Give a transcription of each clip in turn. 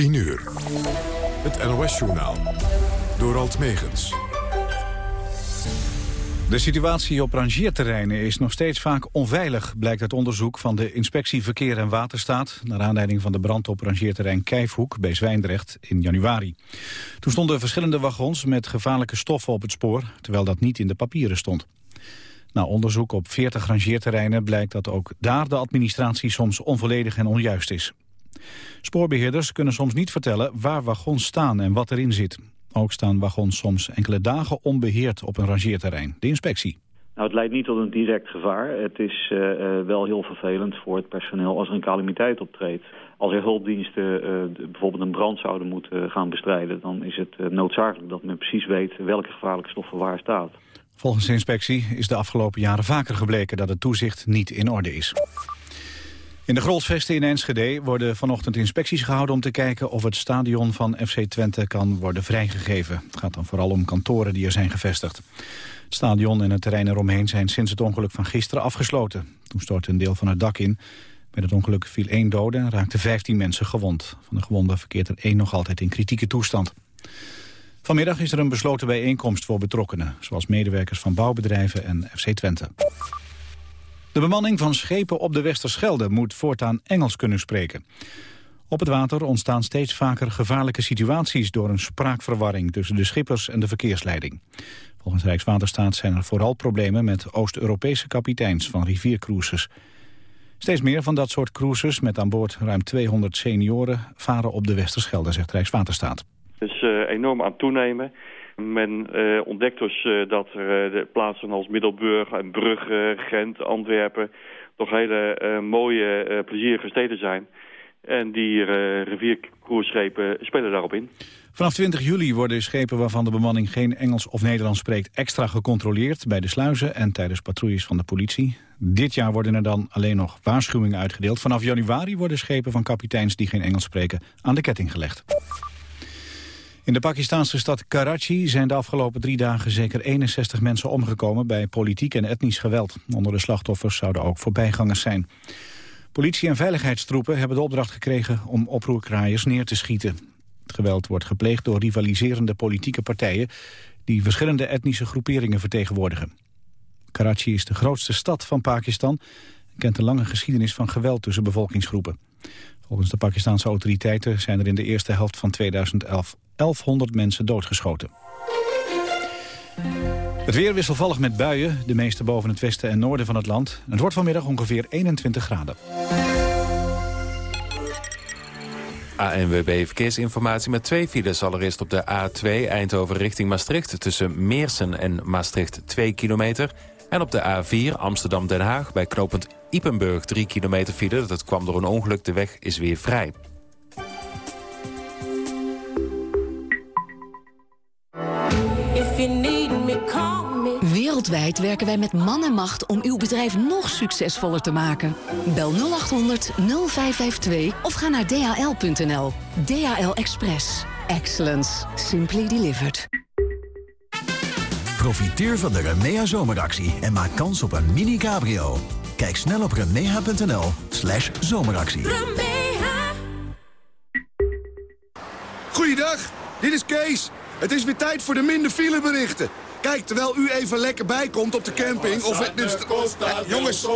10 uur. Het NOS-journaal. Door Alt Megens. De situatie op rangeerterreinen is nog steeds vaak onveilig... blijkt uit onderzoek van de Inspectie Verkeer en Waterstaat... naar aanleiding van de brand op rangeerterrein Kijfhoek bij Zwijndrecht in januari. Toen stonden verschillende wagons met gevaarlijke stoffen op het spoor... terwijl dat niet in de papieren stond. Na onderzoek op 40 rangeerterreinen blijkt dat ook daar de administratie soms onvolledig en onjuist is. Spoorbeheerders kunnen soms niet vertellen waar wagons staan en wat erin zit. Ook staan wagons soms enkele dagen onbeheerd op een rangeerterrein. De inspectie. Nou, het leidt niet tot een direct gevaar. Het is uh, wel heel vervelend voor het personeel als er een calamiteit optreedt. Als er hulpdiensten uh, bijvoorbeeld een brand zouden moeten gaan bestrijden... dan is het noodzakelijk dat men precies weet welke gevaarlijke stoffen waar staat. Volgens de inspectie is de afgelopen jaren vaker gebleken dat het toezicht niet in orde is. In de Grolsvesten in Enschede worden vanochtend inspecties gehouden om te kijken of het stadion van FC Twente kan worden vrijgegeven. Het gaat dan vooral om kantoren die er zijn gevestigd. Het stadion en het terrein eromheen zijn sinds het ongeluk van gisteren afgesloten. Toen stortte een deel van het dak in. Bij het ongeluk viel één dode en raakten 15 mensen gewond. Van de gewonden verkeert er één nog altijd in kritieke toestand. Vanmiddag is er een besloten bijeenkomst voor betrokkenen... zoals medewerkers van bouwbedrijven en FC Twente. De bemanning van schepen op de Westerschelde moet voortaan Engels kunnen spreken. Op het water ontstaan steeds vaker gevaarlijke situaties... door een spraakverwarring tussen de schippers en de verkeersleiding. Volgens Rijkswaterstaat zijn er vooral problemen met Oost-Europese kapiteins van riviercruises. Steeds meer van dat soort cruises met aan boord ruim 200 senioren varen op de Westerschelde, zegt Rijkswaterstaat. Het is uh, enorm aan toenemen. Men uh, ontdekt dus uh, dat er de plaatsen als Middelburg en Brugge, Gent, Antwerpen... toch hele mooie, plezierige steden zijn. En die riviercruiseschepen spelen daarop in. Vanaf 20 juli worden schepen waarvan de bemanning geen Engels of Nederlands spreekt... extra gecontroleerd bij de sluizen en tijdens patrouilles van de politie. Dit jaar worden er dan alleen nog waarschuwingen uitgedeeld. Vanaf januari worden schepen van kapiteins die geen Engels spreken aan de ketting gelegd. In de Pakistanse stad Karachi zijn de afgelopen drie dagen zeker 61 mensen omgekomen bij politiek en etnisch geweld. Onder de slachtoffers zouden ook voorbijgangers zijn. Politie en veiligheidstroepen hebben de opdracht gekregen om oproerkraaiers neer te schieten. Het geweld wordt gepleegd door rivaliserende politieke partijen die verschillende etnische groeperingen vertegenwoordigen. Karachi is de grootste stad van Pakistan en kent een lange geschiedenis van geweld tussen bevolkingsgroepen. Volgens de Pakistanse autoriteiten zijn er in de eerste helft van 2011 1100 mensen doodgeschoten. Het weer wisselvallig met buien, de meeste boven het westen en noorden van het land. Het wordt vanmiddag ongeveer 21 graden. ANWB Verkeersinformatie met twee files. Allereerst op de A2 Eindhoven richting Maastricht... tussen Meersen en Maastricht 2 kilometer. En op de A4 Amsterdam-Den Haag bij knooppunt Ipenburg 3 kilometer file. Dat kwam door een ongeluk, de weg is weer vrij. Wereldwijd werken wij met man en macht om uw bedrijf nog succesvoller te maken. Bel 0800 0552 of ga naar dhl.nl. DHL Express. Excellence. Simply delivered. Profiteer van de Remea zomeractie en maak kans op een mini-cabrio. Kijk snel op remea.nl slash zomeractie. Goeiedag, dit is Kees. Het is weer tijd voor de minder fileberichten. Kijk, terwijl u even lekker bijkomt op de camping... of het, jongens,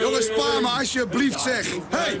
jongens, spaar me alsjeblieft, zeg. Hey!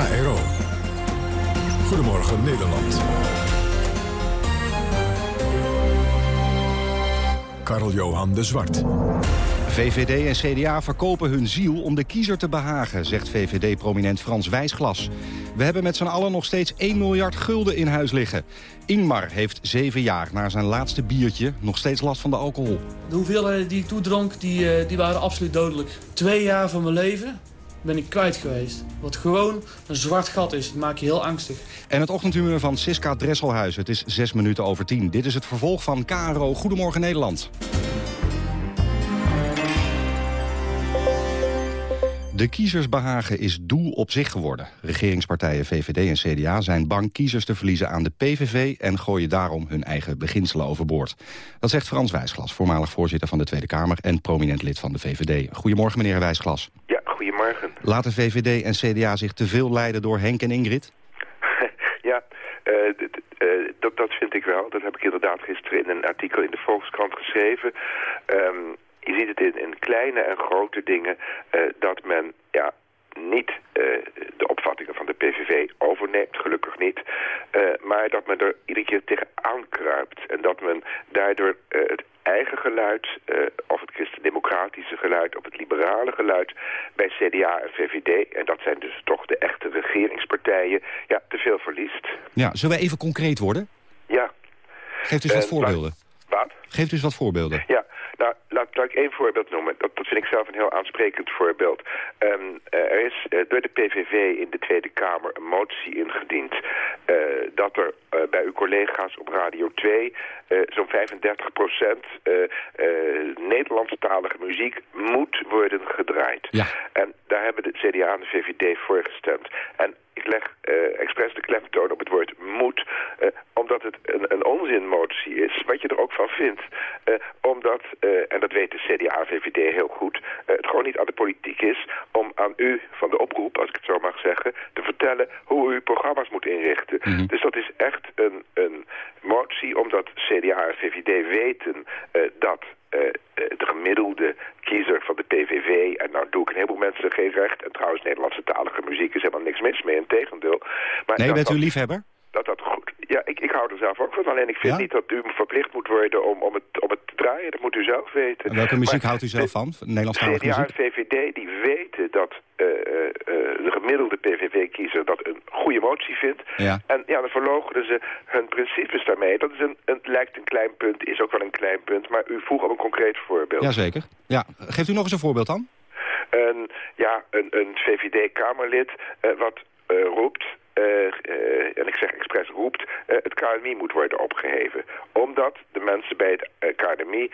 KRO. Goedemorgen Nederland. Karl-Johan de Zwart. VVD en CDA verkopen hun ziel om de kiezer te behagen, zegt VVD-prominent Frans Wijsglas. We hebben met z'n allen nog steeds 1 miljard gulden in huis liggen. Ingmar heeft zeven jaar na zijn laatste biertje nog steeds last van de alcohol. De hoeveelheden die ik toedronk, die, eh, die waren absoluut dodelijk. Twee jaar van mijn leven ben ik kwijt geweest. Wat gewoon een zwart gat is. Het maakt je heel angstig. En het ochtendhumeur van Siska Dresselhuis. Het is zes minuten over tien. Dit is het vervolg van KRO Goedemorgen Nederland. De kiezersbehagen is doel op zich geworden. Regeringspartijen VVD en CDA zijn bang kiezers te verliezen aan de PVV... en gooien daarom hun eigen beginselen overboord. Dat zegt Frans Wijsglas, voormalig voorzitter van de Tweede Kamer... en prominent lid van de VVD. Goedemorgen, meneer Wijsglas. Goedemorgen. Laten VVD en CDA zich te veel leiden door Henk en Ingrid? ja, uh, dat, dat vind ik wel. Dat heb ik inderdaad gisteren in een artikel in de Volkskrant geschreven... Um, je ziet het in, in kleine en grote dingen uh, dat men ja, niet de opvattingen van de PVV overneemt, gelukkig niet. Maar dat men er iedere keer tegenaan kruipt. En dat men daardoor het eigen geluid, of het christendemocratische geluid, of het liberale geluid bij CDA en VVD, en dat zijn dus toch de echte regeringspartijen, ja, te veel verliest. Ja, zullen we even concreet worden? Ja. Geeft u eens wat voorbeelden. Wat? Geeft u eens wat voorbeelden. Ja, nou, laat, laat ik één voorbeeld noemen. Dat, dat vind ik zelf een heel aansprekend voorbeeld. Um, er is uh, door de PVV in de Tweede Kamer een motie ingediend... Uh, dat er uh, bij uw collega's op Radio 2 zo'n 35 procent Nederlandstalige muziek moet worden gedraaid. Ja. En daar hebben de CDA en de VVD voor gestemd. En ik leg uh, expres de klemtoon op het woord moet, uh, omdat het een, een onzinmotie is, wat je er ook van vindt. Uh, omdat, en dat weet de CDA-VVD heel goed, het gewoon niet aan de politiek is om aan u van de oproep, als ik het zo mag zeggen, te vertellen hoe u programma's moet inrichten. Mhm. Mm -hmm. Dus dat is echt een, een motie omdat CDA en VVD weten dat de gemiddelde kiezer van de PVV... en nou doe ik een heleboel mensen geen recht... en trouwens Nederlandse talige muziek is helemaal niks mis mee, in tegendeel. Maar nee, bent u liefhebber? Dat dat goed... Ja, ik, ik hou er zelf ook van. Alleen ik vind ja? niet dat u verplicht moet worden om, om, het, om het te draaien. Dat moet u zelf weten. En welke muziek maar houdt u zelf van? Nederlandstalige CDA muziek? en VVD die weten dat uh, uh, de gemiddelde PVV-kiezer dat een goede motie vindt. Ja. En ja, dan verloochenen ze hun principes daarmee. Dat is een, een, lijkt een klein punt, is ook wel een klein punt. Maar u vroeg op een concreet voorbeeld. Jazeker. Ja. Geeft u nog eens een voorbeeld dan? Een, ja, een, een VVD-Kamerlid uh, wat roept... Uh, uh, en ik zeg expres roept, uh, het KNMI moet worden opgeheven. Omdat de mensen bij het KNMI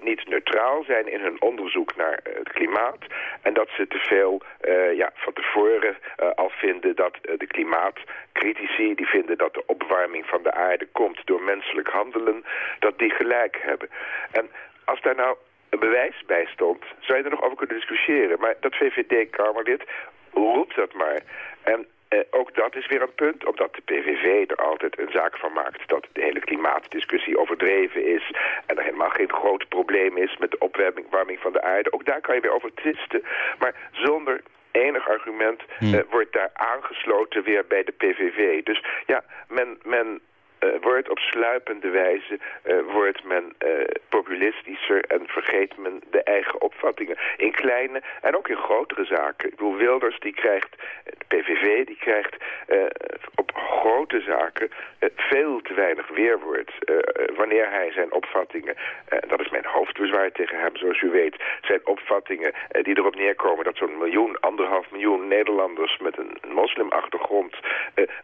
niet neutraal zijn in hun onderzoek naar het klimaat. En dat ze te veel ja, van tevoren al vinden dat de klimaatcritici... die vinden dat de opwarming van de aarde komt door menselijk handelen... dat die gelijk hebben. En als daar nou een bewijs bij stond, zou je er nog over kunnen discussiëren. Maar dat VVD-Kamerlid roept dat maar. En uh, ook dat is weer een punt, omdat de PVV er altijd een zaak van maakt... dat de hele klimaatdiscussie overdreven is... en er helemaal geen groot probleem is met de opwarming van de aarde. Ook daar kan je weer over twisten. Maar zonder enig argument uh, wordt daar aangesloten weer bij de PVV. Dus ja, men... men wordt op sluipende wijze uh, wordt men uh, populistischer en vergeet men de eigen opvattingen. In kleine en ook in grotere zaken. Ik bedoel, Wilders die krijgt, de PVV die krijgt op grote zaken veel te weinig weerwoord. wanneer hij zijn opvattingen, en dat is mijn hoofdbezwaar tegen hem zoals u weet, zijn opvattingen die erop neerkomen dat zo'n miljoen, anderhalf miljoen Nederlanders met een moslimachtergrond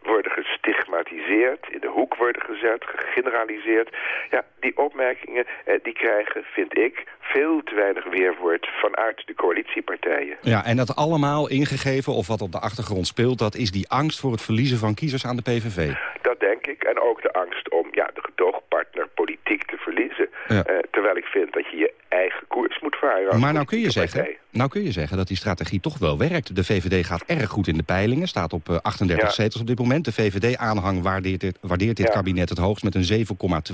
worden gestigmatiseerd, in de hoek worden gezet, gegeneraliseerd. Ja, die opmerkingen eh, die krijgen, vind ik, veel te weinig weerwoord vanuit de coalitiepartijen. Ja, en dat allemaal ingegeven, of wat op de achtergrond speelt... dat is die angst voor het verliezen van kiezers aan de PVV. Dat denk ik. En ook de angst om ja, de gedoogpartner politiek te verliezen. Ja. Uh, terwijl ik vind dat je je eigen koers moet varen. Maar nou kun, je zeggen, nou kun je zeggen dat die strategie toch wel werkt. De VVD gaat erg goed in de peilingen, staat op uh, 38 ja. zetels op dit moment. De VVD-aanhang waardeert dit, waardeert dit ja. kabinet het hoogst met een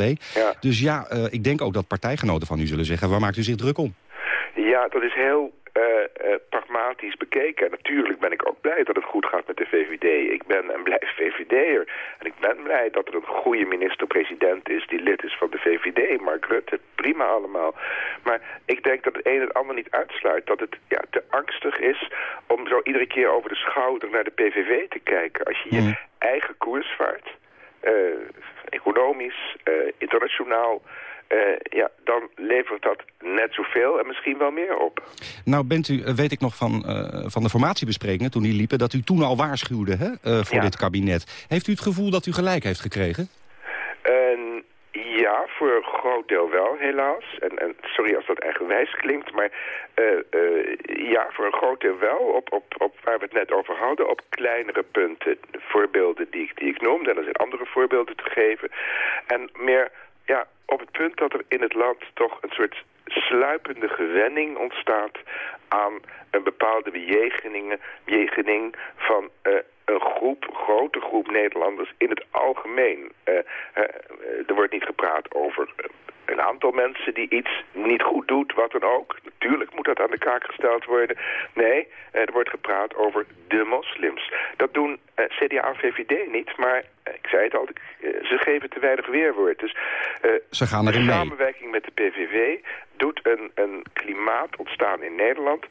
7,2. Dus ja, uh, ik denk ook dat partijgenoten van u zullen zeggen... waar maakt u zich druk om? Ja, dat is heel pragmatisch bekeken. En natuurlijk ben ik ook blij dat het goed gaat met de VVD. Ik ben en blijf VVD'er. En ik ben blij dat er een goede minister-president is die lid is van de VVD. Mark Rutte, prima allemaal. Maar ik denk dat het een het ander niet uitsluit. Dat het ja, te angstig is om zo iedere keer over de schouder naar de PVV te kijken. Als je je hmm. eigen koers vaart, uh, economisch, internationaal... Uh, ja, dan levert dat net zoveel en misschien wel meer op. Nou bent u, eh, weet ik nog van, uh, van de formatiebesprekingen toen die liepen... dat u toen al waarschuwde hè, voor dit kabinet. Heeft u het gevoel dat u gelijk heeft gekregen? ja, voor een groot deel wel, helaas. En, en sorry als dat eigenwijs klinkt, maar ja, voor een groot deel wel. Op, op, op waar we het net over hadden, op kleinere punten. voorbeelden die, die ik noemde, en er zijn andere voorbeelden te geven. En meer ja, op het punt dat er in het land toch een soort sluipende gewenning ontstaat aan een bepaalde bejegening van uh, een groep, grote groep Nederlanders in het algemeen. Uh, uh, er wordt niet gepraat over een aantal mensen die iets niet goed doet, wat dan ook. Natuurlijk moet dat aan de kaak gesteld worden. Nee, er wordt gepraat over de moslims. Dat doen uh, CDA en VVD niet, maar ik zei het al, ze geven te weinig weerwoord. Dus ze gaan erin mee. samenwerking met de PVV doet een, een klimaat ontstaan in Nederland...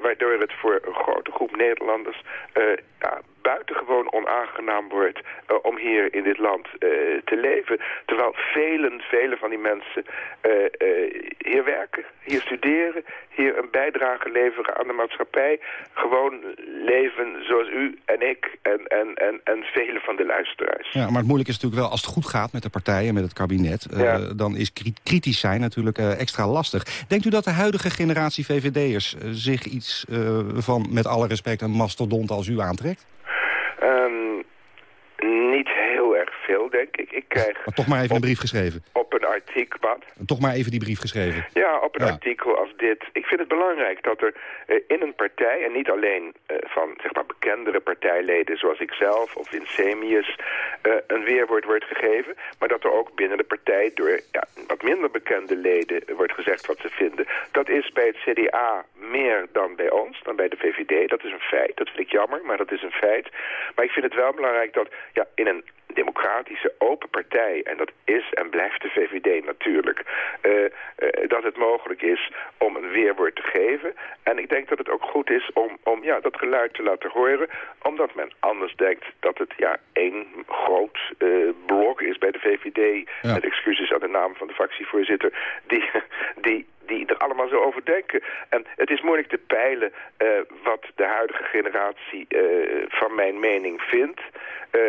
waardoor het voor een grote groep Nederlanders ja, buitengewoon onaangenaam wordt uh, om hier in dit land uh, te leven. Terwijl velen, velen van die mensen uh, hier werken, hier studeren, hier een bijdrage leveren aan de maatschappij. Gewoon leven zoals u en ik en, en, en, en velen van de luisteraars. Ja, maar het moeilijk is natuurlijk wel als het goed gaat met de partijen, met het kabinet. Ja. dan is kritisch zijn natuurlijk extra lastig. Denkt u dat de huidige generatie VVD'ers zich iets van, met alle respect, een mastodont als u aantrekt? Niet veel, denk ik. Ik krijg maar toch maar even een brief geschreven. Op een artikel, wat? Toch maar even die brief geschreven. Ja, op een artikel als dit. Ik vind het belangrijk dat er uh, in een partij, en niet alleen uh, van zeg maar bekendere partijleden zoals ik zelf of Vincemius, uh, een weerwoord wordt gegeven, maar dat er ook binnen de partij door ja, wat minder bekende leden wordt gezegd wat ze vinden. Dat is bij het CDA meer dan bij ons, dan bij de VVD. Dat is een feit. Dat vind ik jammer, maar dat is een feit. Maar ik vind het wel belangrijk dat ja, in een democratische open partij, en dat is en blijft de VVD natuurlijk, uh, uh, dat het mogelijk is om een weerwoord te geven. En ik denk dat het ook goed is om, om ja, dat geluid te laten horen, omdat men anders denkt dat het ja, één groot uh, blok is bij de VVD, ja. met excuses aan de naam van de fractievoorzitter, die, die, die er allemaal zo over denken. En het is moeilijk te peilen uh, wat de huidige generatie uh, van mijn mening vindt. Uh,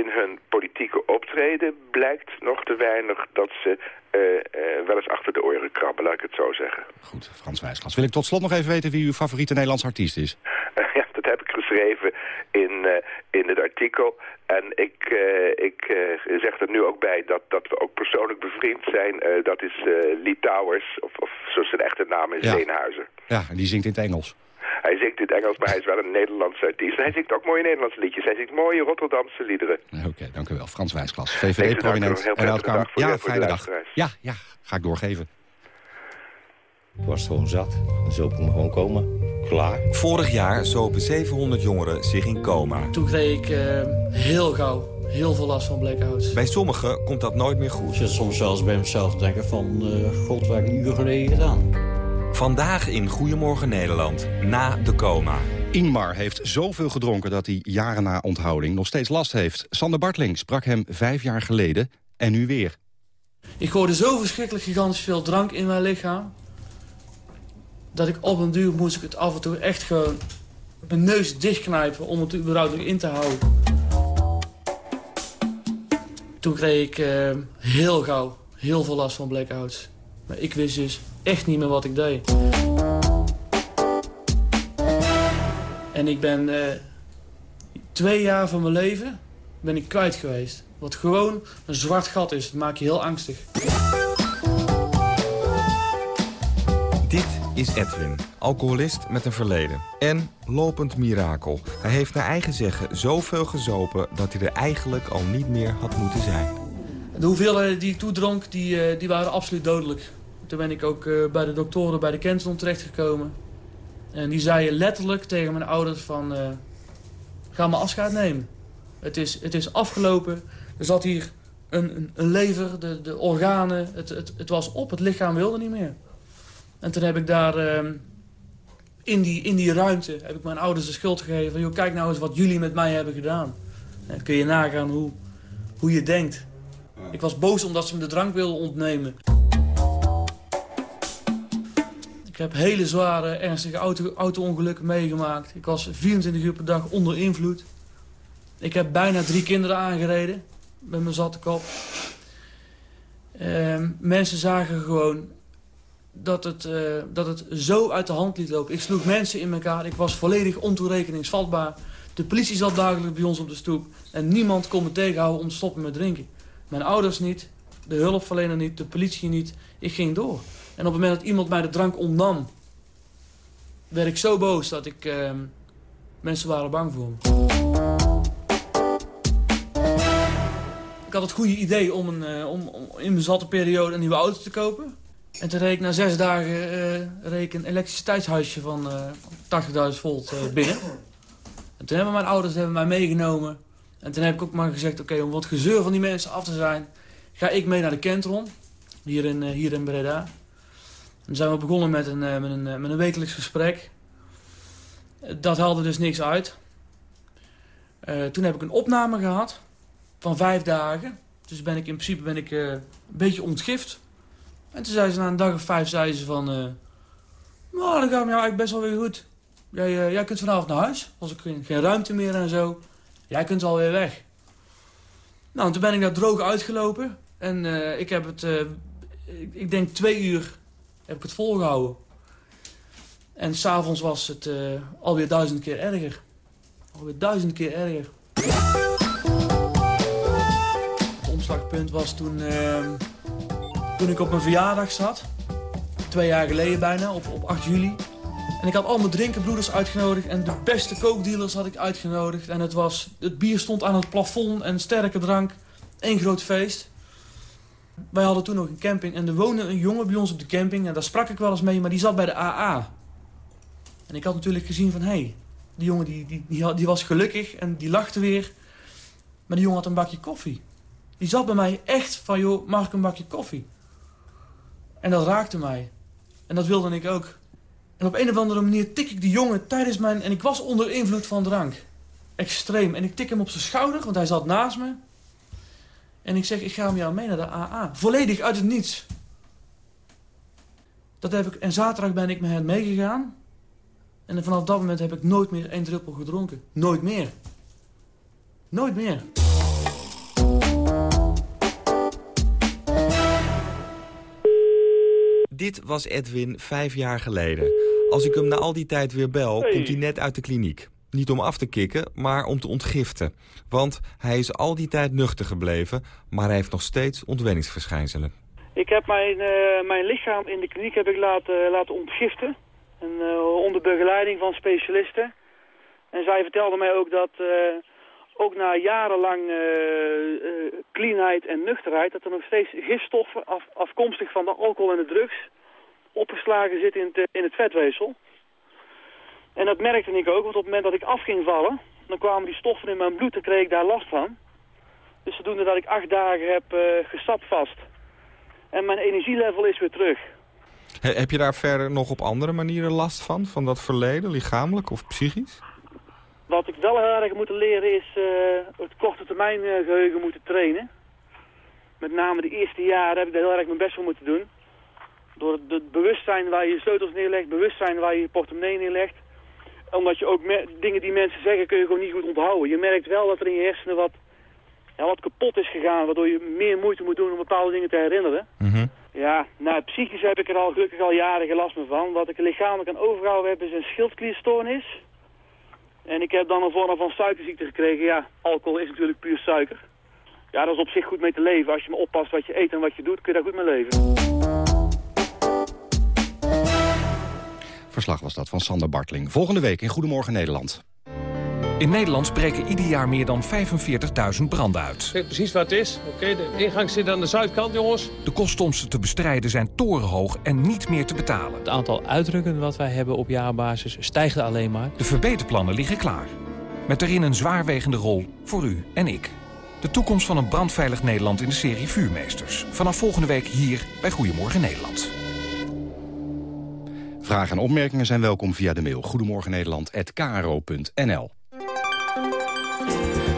in hun politieke optreden blijkt nog te weinig dat ze uh, uh, wel eens achter de oren krabben, laat ik het zo zeggen. Goed, Frans Wijsglas. Wil ik tot slot nog even weten wie uw favoriete Nederlands artiest is? ja, dat heb ik geschreven in, uh, in het artikel. En ik, ik zeg er nu ook bij dat, dat we ook persoonlijk bevriend zijn. dat is Lee Towers, of, of zoals zijn echte naam is, ja. Zeenhuizer. Ja, en die zingt in het Engels. Hij zingt in het Engels, maar hij is wel een Nederlandse artiest. Hij zingt ook mooie Nederlandse liedjes. Hij zingt mooie Rotterdamse liederen. Oké, okay, dank u wel. Frans Wijsklas, VVD-prominent en oud Ja, fijne dag. Ja, ja, ga ik doorgeven. Ik was gewoon zat. Zo kon gewoon komen. Klaar. Vorig jaar zopen 700 jongeren zich in coma. Toen kreeg ik uh, heel gauw heel veel last van blackouts. Bij sommigen komt dat nooit meer goed. Je soms zelfs bij mezelf denken van... Uh, god, waar heb ik een uur geleden gedaan? Vandaag in Goedemorgen Nederland, na de coma. Inmar heeft zoveel gedronken dat hij jaren na onthouding nog steeds last heeft. Sander Bartling sprak hem vijf jaar geleden en nu weer. Ik hoorde zo verschrikkelijk gigantisch veel drank in mijn lichaam... dat ik op een duur moest ik het af en toe echt gewoon mijn neus dichtknijpen... om het überhaupt nog in te houden. Toen kreeg ik uh, heel gauw heel veel last van blackouts. Maar ik wist dus echt niet meer wat ik deed. En ik ben uh, twee jaar van mijn leven ben ik kwijt geweest. Wat gewoon een zwart gat is. Dat maakt je heel angstig. Dit is Edwin, alcoholist met een verleden. En lopend mirakel. Hij heeft naar eigen zeggen zoveel gezopen... dat hij er eigenlijk al niet meer had moeten zijn. De hoeveelheden die ik toedronk, die, uh, die waren absoluut dodelijk. Toen ben ik ook uh, bij de doktoren bij de Kenton terechtgekomen. En die zeiden letterlijk tegen mijn ouders van... Uh, ga maar afscheid nemen. Het is, het is afgelopen. Er zat hier een, een, lever, de, de organen. Het, het, het was op, het lichaam wilde niet meer. En toen heb ik daar... Uh, in, die, in die ruimte heb ik mijn ouders de schuld gegeven. Van, kijk nou eens wat jullie met mij hebben gedaan. En kun je nagaan hoe, hoe je denkt. Ik was boos omdat ze me de drank wilden ontnemen. Ik heb hele zware, ernstige auto, auto-ongelukken meegemaakt. Ik was 24 uur per dag onder invloed. Ik heb bijna drie kinderen aangereden. Met mijn zatte kop. Uh, mensen zagen gewoon dat het, uh, dat het zo uit de hand liet lopen. Ik sloeg mensen in elkaar. Ik was volledig ontoerekeningsvatbaar. De politie zat dagelijks bij ons op de stoep. En niemand kon me tegenhouden om te stoppen met drinken. Mijn ouders niet, de hulpverlener niet, de politie niet. Ik ging door. En op het moment dat iemand mij de drank ontnam... werd ik zo boos dat ik... Uh, mensen waren bang voor me. Ik had het goede idee om, een, uh, om, om, in mijn zatte periode een nieuwe auto te kopen. En toen reed ik na zes dagen uh, reed een elektriciteitshuisje van uh, 80.000 volt binnen. En toen hebben mijn ouders hebben mij meegenomen. En toen heb ik ook maar gezegd, oké, om wat gezeur van die mensen af te zijn... ga ik mee naar de Kentron, hier in, hier in Breda. Zijn we begonnen met een, met een, met een wekelijks gesprek. Dat haalde dus niks uit. Uh, toen heb ik een opname gehad van vijf dagen. Dus ben ik in principe ben ik, een beetje ontgift. En toen zei ze na een dag of vijf zei ze van... Uh, nou, dan gaat het eigenlijk best wel weer goed. Jij, jij kunt vanavond naar huis. Was ik geen, geen ruimte meer en zo. Jij kunt alweer weg. Nou, en toen ben ik daar droog uitgelopen. En ik heb het... ik denk twee uur heb ik het volgehouden. En s'avonds was het uh, alweer duizend keer erger. Alweer duizend keer erger. Het omslagpunt was toen, uh, toen ik op mijn verjaardag zat. Twee jaar geleden bijna, op, op 8 juli. En ik had al mijn drinkenbroeders uitgenodigd en de beste kookdealers had ik uitgenodigd. En het, was, het bier stond aan het plafond en sterke drank. Eén groot feest. Wij hadden toen nog een camping en er woonde een jongen bij ons op de camping. En daar sprak ik wel eens mee, maar die zat bij de AA. En ik had natuurlijk gezien van, hé, hey, die jongen die, die, die, die, was gelukkig en die lachte weer. Maar die jongen had een bakje koffie. Die zat bij mij echt van, joh, mag ik een bakje koffie? En dat raakte mij. En dat wilde ik ook. En op een of andere manier tik ik die jongen tijdens mijn... En ik was onder invloed van drank. Extreem. En ik tik hem op zijn schouder, want hij zat naast me. En ik zeg, ik ga met jou mee naar de AA. Volledig uit het niets. Dat heb ik, en zaterdag ben ik met hen meegegaan. En vanaf dat moment heb ik nooit meer één druppel gedronken. Nooit meer. Nooit meer. Dit was Edwin vijf jaar geleden. Als ik hem na al die tijd weer bel, komt hij net uit de kliniek. Niet om af te kicken, maar om te ontgiften. Want hij is al die tijd nuchter gebleven, maar hij heeft nog steeds ontwenningsverschijnselen. Ik heb mijn, uh, mijn lichaam in de kliniek heb ik laten, laten ontgiften. En, uh, onder begeleiding van specialisten. En zij vertelde mij ook dat uh, ook na jarenlang cleanheid en nuchterheid... dat er nog steeds gifstoffen af, afkomstig van de alcohol en de drugs... opgeslagen zitten in het, in het vetweefsel. En dat merkte ik ook, want op het moment dat ik af ging vallen... dan kwamen die stoffen in mijn bloed en kreeg ik daar last van. Dus zodoende dat ik acht dagen heb uh, gesapt vast. En mijn energielevel is weer terug. heb je daar verder nog op andere manieren last van? Van dat verleden, lichamelijk of psychisch? Wat ik wel heel erg moet leren is uh, het korte termijn uh, geheugen moeten trainen. Met name de eerste jaren heb ik daar heel erg mijn best voor moeten doen. Door het bewustzijn waar je je sleutels neerlegt, bewustzijn waar je je portemonnee neerlegt omdat je ook dingen die mensen zeggen kun je gewoon niet goed onthouden. Je merkt wel dat er in je hersenen wat, ja, wat kapot is gegaan, waardoor je meer moeite moet doen om bepaalde dingen te herinneren. Mhm. Ja, nou psychisch heb ik er al gelukkig al jaren gelast me van. Wat ik lichamelijk aan overgehouden heb is een schildklierstoornis. En ik heb dan een vorm van suikerziekte gekregen. Ja, alcohol is natuurlijk puur suiker. Ja, dat is op zich goed mee te leven. Als je maar oppast wat je eet en wat je doet, kun je daar goed mee leven. Verslag was dat van Sander Bartling. Volgende week in Goedemorgen Nederland. In Nederland breken ieder jaar meer dan 45.000 branden uit. Ik weet precies wat het is. Oké, de ingang zit aan de zuidkant, jongens. De kosten om ze te bestrijden zijn torenhoog en niet meer te betalen. Het aantal uitdrukken wat wij hebben op jaarbasis stijgt alleen maar. De verbeterplannen liggen klaar. Met erin een zwaarwegende rol voor u en ik. De toekomst van een brandveilig Nederland in de serie Vuurmeesters. Vanaf volgende week hier bij Goedemorgen Nederland. Vragen en opmerkingen zijn welkom via de mail goedemorgennederland.kro.nl.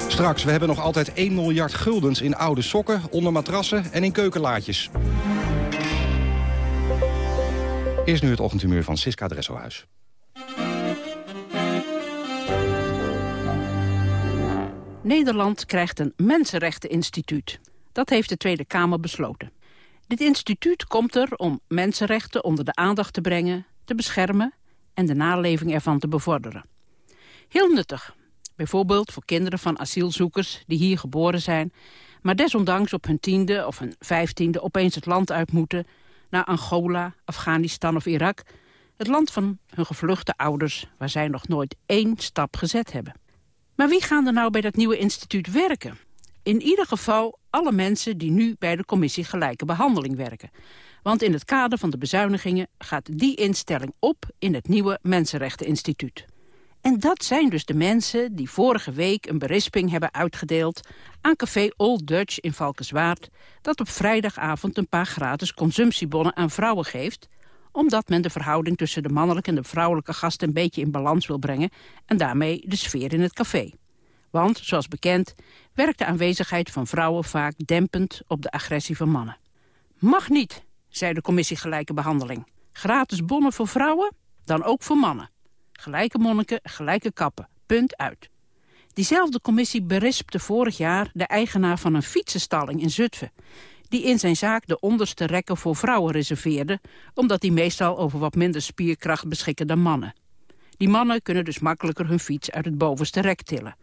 Straks, we hebben nog altijd 1 miljard guldens in oude sokken, onder matrassen en in keukenlaadjes. Eerst nu het ochtendhumeur van Siska Dresselhuis. Nederland krijgt een Mensenrechteninstituut. Dat heeft de Tweede Kamer besloten. Dit instituut komt er om mensenrechten onder de aandacht te brengen, te beschermen en de naleving ervan te bevorderen. Heel nuttig, bijvoorbeeld voor kinderen van asielzoekers die hier geboren zijn, maar desondanks op hun tiende of hun vijftiende opeens het land uit moeten, naar Angola, Afghanistan of Irak, het land van hun gevluchte ouders waar zij nog nooit één stap gezet hebben. Maar wie gaan er nou bij dat nieuwe instituut werken? In ieder geval alle mensen die nu bij de commissie Gelijke Behandeling werken. Want in het kader van de bezuinigingen gaat die instelling op in het nieuwe Mensenrechteninstituut. En dat zijn dus de mensen die vorige week een berisping hebben uitgedeeld aan café Old Dutch in Valkenswaard, dat op vrijdagavond een paar gratis consumptiebonnen aan vrouwen geeft, omdat men de verhouding tussen de mannelijke en de vrouwelijke gasten een beetje in balans wil brengen en daarmee de sfeer in het café. Want, zoals bekend, werkt de aanwezigheid van vrouwen vaak dempend op de agressie van mannen. Mag niet, zei de commissie Gelijke Behandeling. Gratis bonnen voor vrouwen, dan ook voor mannen. Gelijke monniken, gelijke kappen. Punt uit. Diezelfde commissie berispte vorig jaar de eigenaar van een fietsenstalling in Zutphen die in zijn zaak de onderste rekken voor vrouwen reserveerde... omdat die meestal over wat minder spierkracht beschikken dan mannen. Die mannen kunnen dus makkelijker hun fiets uit het bovenste rek tillen.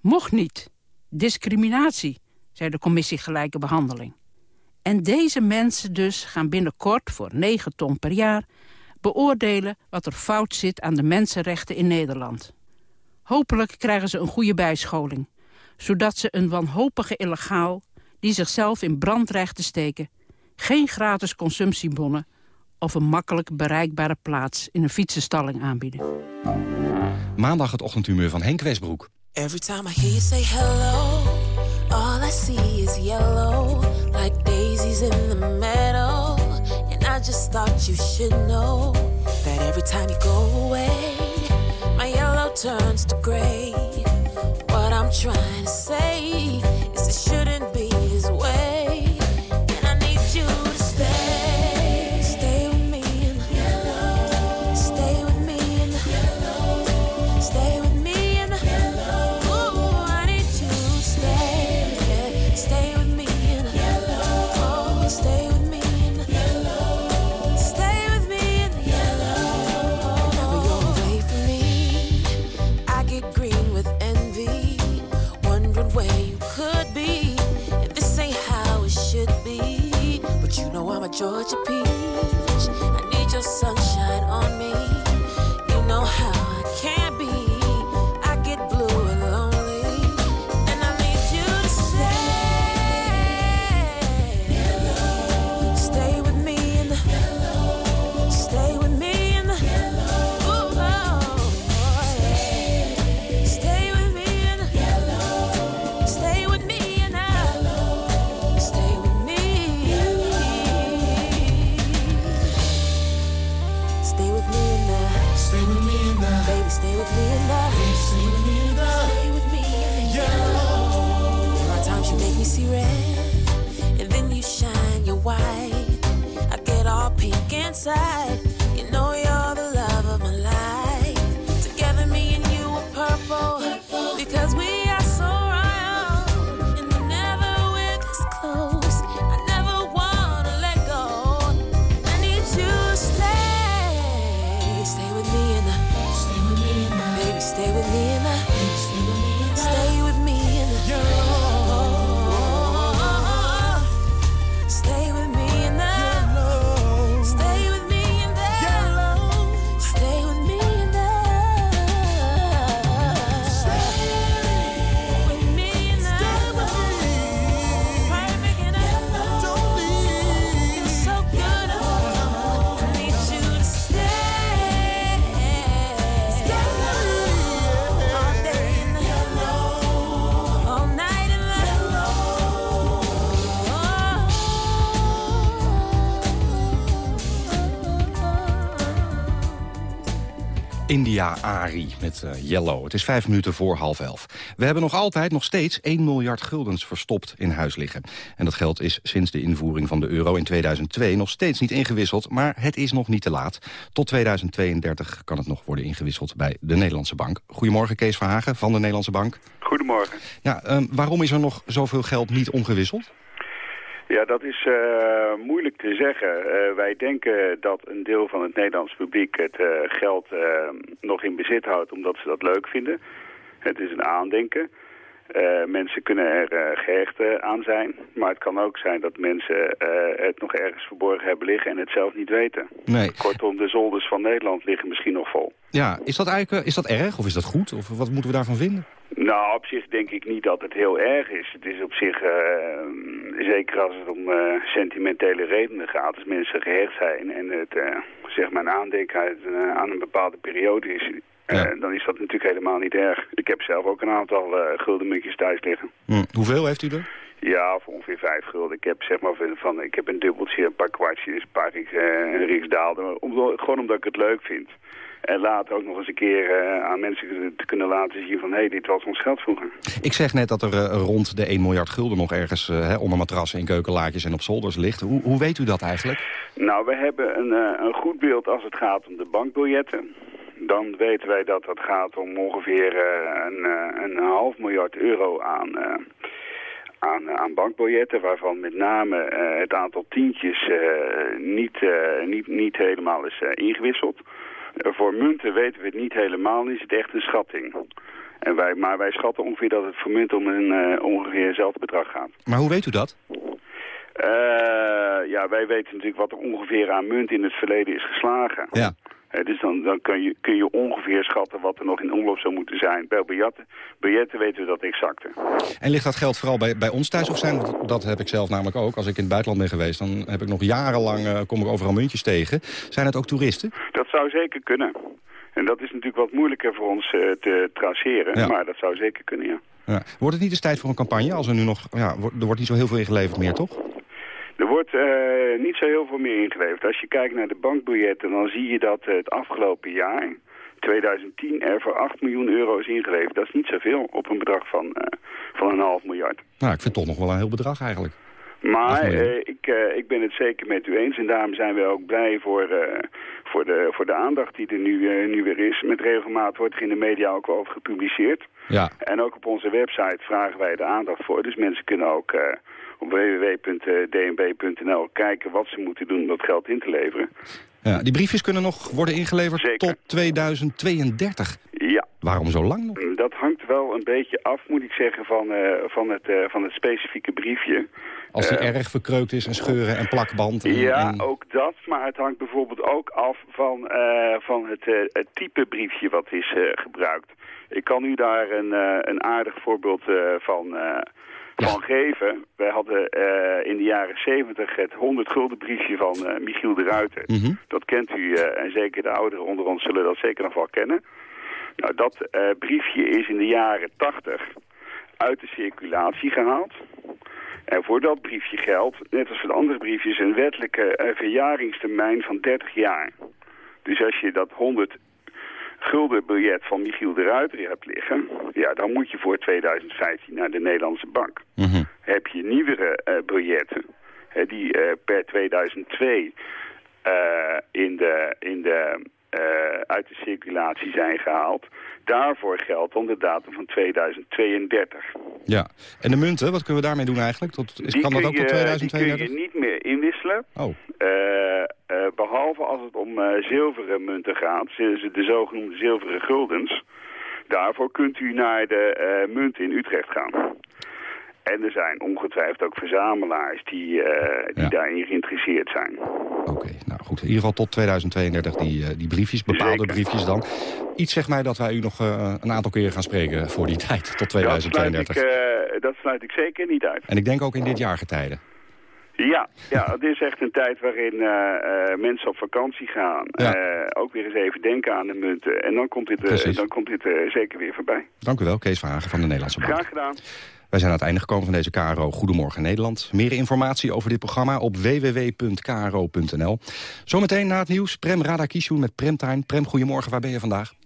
Mocht niet. Discriminatie, zei de commissie Gelijke Behandeling. En deze mensen dus gaan binnenkort voor 9 ton per jaar... beoordelen wat er fout zit aan de mensenrechten in Nederland. Hopelijk krijgen ze een goede bijscholing... zodat ze een wanhopige illegaal die zichzelf in brand dreigt te steken... geen gratis consumptiebonnen of een makkelijk bereikbare plaats in een fietsenstalling aanbieden. Maandag het ochtendhumeur van Henk Westbroek. Every time I hear you say hello, all I see is yellow, in the meadow. And I just thought you should know that every time you go away, my yellow turns to gray. What I'm trying to say is it shouldn't Ari met uh, Yellow. Het is vijf minuten voor half elf. We hebben nog altijd, nog steeds 1 miljard guldens verstopt in huis liggen. En dat geld is sinds de invoering van de euro in 2002 nog steeds niet ingewisseld. Maar het is nog niet te laat. Tot 2032 kan het nog worden ingewisseld bij de Nederlandse Bank. Goedemorgen Kees Verhagen van de Nederlandse Bank. Goedemorgen. Ja, uh, waarom is er nog zoveel geld niet omgewisseld? Ja, dat is uh, moeilijk te zeggen. Uh, wij denken dat een deel van het Nederlands publiek het uh, geld nog in bezit houdt omdat ze dat leuk vinden. Het is een aandenken. Mensen kunnen er gehecht aan zijn. Maar het kan ook zijn dat mensen het nog ergens verborgen hebben liggen en het zelf niet weten. Nee. Kortom, de zolders van Nederland liggen misschien nog vol. Ja, is dat eigenlijk is dat erg of is dat goed? Of wat moeten we daarvan vinden? Nou, op zich denk ik niet dat het heel erg is. Het is op zich, uh, zeker als het om uh, sentimentele redenen gaat, als mensen gehecht zijn en het uh, zeg maar een aandenken aan een bepaalde periode is, ja. dan is dat natuurlijk helemaal niet erg. Ik heb zelf ook een aantal guldenmuntjes thuis liggen. Hm. Hoeveel heeft u er? Ja, voor ongeveer vijf gulden. Ik heb zeg maar van, ik heb een dubbeltje, een paar kwartjes, een paar riks, een riksdaalden. Om, gewoon omdat ik het leuk vind. En later ook nog eens een keer uh, aan mensen te kunnen laten zien van... hé, hey, dit was ons geld vroeger. Ik zeg net dat er uh, rond de 1 miljard gulden nog ergens uh, onder matrassen, in keukenlaadjes en op zolders ligt. Hoe, hoe weet u dat eigenlijk? Nou, we hebben een, een goed beeld als het gaat om de bankbiljetten. Dan weten wij dat het gaat om ongeveer een, een half miljard euro aan aan, aan bankbiljetten... waarvan met name uh, het aantal tientjes uh, niet, uh, niet, niet helemaal is ingewisseld. voor munten weten we het niet helemaal, is het echt een schatting. En wij, maar wij schatten ongeveer dat het voor munten om een ongeveer hetzelfde bedrag gaat. Maar hoe weet u dat? ja, wij weten natuurlijk wat er ongeveer aan munt in het verleden is geslagen. Ja. Uh, dus dan, dan kun, je, kun je ongeveer schatten wat er nog in omloop zou moeten zijn. Bij biljetten, biljetten weten we dat exacte. En ligt dat geld vooral bij, bij ons thuis of zijn? Dat heb ik zelf namelijk ook. Als ik in het buitenland ben geweest, dan heb ik nog jarenlang uh, kom ik overal muntjes tegen. Zijn het ook toeristen? Dat zou zeker kunnen. En dat is natuurlijk wat moeilijker voor ons uh, te traceren. Ja. Maar dat zou zeker kunnen, ja. ja. Wordt het niet eens tijd voor een campagne? Als er nu nog, ja, er wordt niet zo heel veel ingeleverd meer, toch? Er wordt uh, niet zo heel veel meer ingeleverd. Als je kijkt naar de bankbiljetten, dan zie je dat uh, het afgelopen jaar, 2010, er voor 8 miljoen euro is ingeleverd. Dat is niet zoveel op een bedrag van, uh, van een half miljard. Nou, ik vind het toch nog wel een heel bedrag eigenlijk. Maar ik, ik ben het zeker met u eens en daarom zijn we ook blij voor, voor, de, voor de aandacht die er nu, nu weer is. Met regelmaat wordt er in de media ook wel over gepubliceerd. Ja. En ook op onze website vragen wij de aandacht voor. Dus mensen kunnen ook op www.dnb.nl kijken wat ze moeten doen om dat geld in te leveren. Ja, die briefjes kunnen nog worden ingeleverd Zeker. tot 2032. Ja. Waarom zo lang nog? Dat hangt wel een beetje af, moet ik zeggen, van, uh, van, het, uh, van het specifieke briefje. Als die uh, erg verkreukt is en scheuren en plakband. En, ja, en... ook dat. Maar het hangt bijvoorbeeld ook af van, van het, het, type briefje wat is gebruikt. Ik kan u daar een, een aardig voorbeeld van van geven. Wij hadden uh, in de jaren 70 het 100 gulden briefje van uh, Michiel de Ruiter. Mm -hmm. Dat kent u uh, en zeker de ouderen onder ons zullen dat zeker nog wel kennen. Nou, dat briefje is in de jaren 80 uit de circulatie gehaald. En voor dat briefje geldt, net als voor de andere briefjes, een wettelijke verjaringstermijn van 30 jaar. Dus als je dat 100 guldenbiljet van Michiel de Ruiter hebt liggen... ja, dan moet je voor 2015 naar de Nederlandse bank. Mm -hmm. Heb je nieuwere uh, biljetten die uh, per 2002 in de, in de, uit de circulatie zijn gehaald... daarvoor geldt dan de datum van 2032. Ja, en de munten, wat kunnen we daarmee doen eigenlijk? Tot, is, kan dat ook je, tot 2032? Die kun je niet meer inwisselen. Oh. Uh, behalve als het om uh, zilveren munten gaat, de zogenoemde zilveren guldens. Daarvoor kunt u naar de munt in Utrecht gaan. En er zijn ongetwijfeld ook verzamelaars die, die ja. daarin geïnteresseerd zijn. Oké, okay, nou goed. In ieder geval tot 2032 die, die briefjes, bepaalde Zeker. briefjes dan. Iets zegt mij dat wij u nog een aantal keren gaan spreken voor die tijd, tot 2032. Dat sluit ik, dat sluit ik zeker niet uit. En ik denk ook in dit jaargetijde. Ja, ja, het is echt een tijd waarin uh, uh, mensen op vakantie gaan. Ja. Uh, ook weer eens even denken aan de munten. En dan komt dit, dan komt dit zeker weer voorbij. Dank u wel, Kees Verhagen van de Nederlandse Bank. Graag gedaan. Wij zijn aan het einde gekomen van deze KRO Goedemorgen Nederland. Meer informatie over dit programma op www.kro.nl. Zometeen na het nieuws Prem Radakishun met Premtime. Prem, goedemorgen, waar ben je vandaag?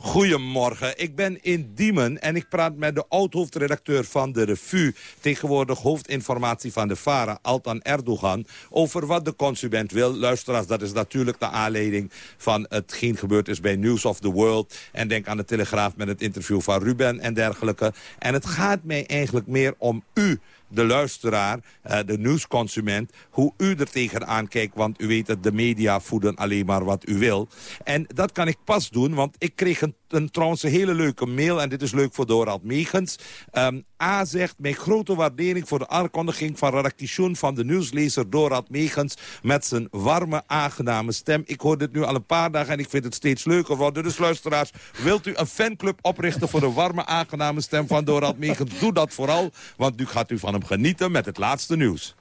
Goedemorgen, ik ben in Diemen en ik praat met de oud-hoofdredacteur van de Revue... tegenwoordig hoofdinformatie van de VARA, Altan Erdogan... over wat de consument wil. Luisteraars, dat is natuurlijk de aanleiding van hetgeen gebeurd is bij News of the World. En denk aan de Telegraaf met het interview van Ruben en dergelijke. En het gaat mij eigenlijk meer om u de luisteraar, uh, de nieuwsconsument... hoe u er tegenaan kijkt, want u weet dat de media voeden alleen maar wat u wil. En dat kan ik pas doen, want ik kreeg een, een trouwens een hele leuke mail... en dit is leuk voor Dorald Megens. Um, A zegt, mijn grote waardering voor de aankondiging van redactie van de nieuwslezer Dorald Megens... met zijn warme, aangename stem. Ik hoor dit nu al een paar dagen en ik vind het steeds leuker worden. Dus luisteraars, wilt u een fanclub oprichten... voor de warme, aangename stem van Dorald Megens? Doe dat vooral, want nu gaat u van hem genieten met het laatste nieuws.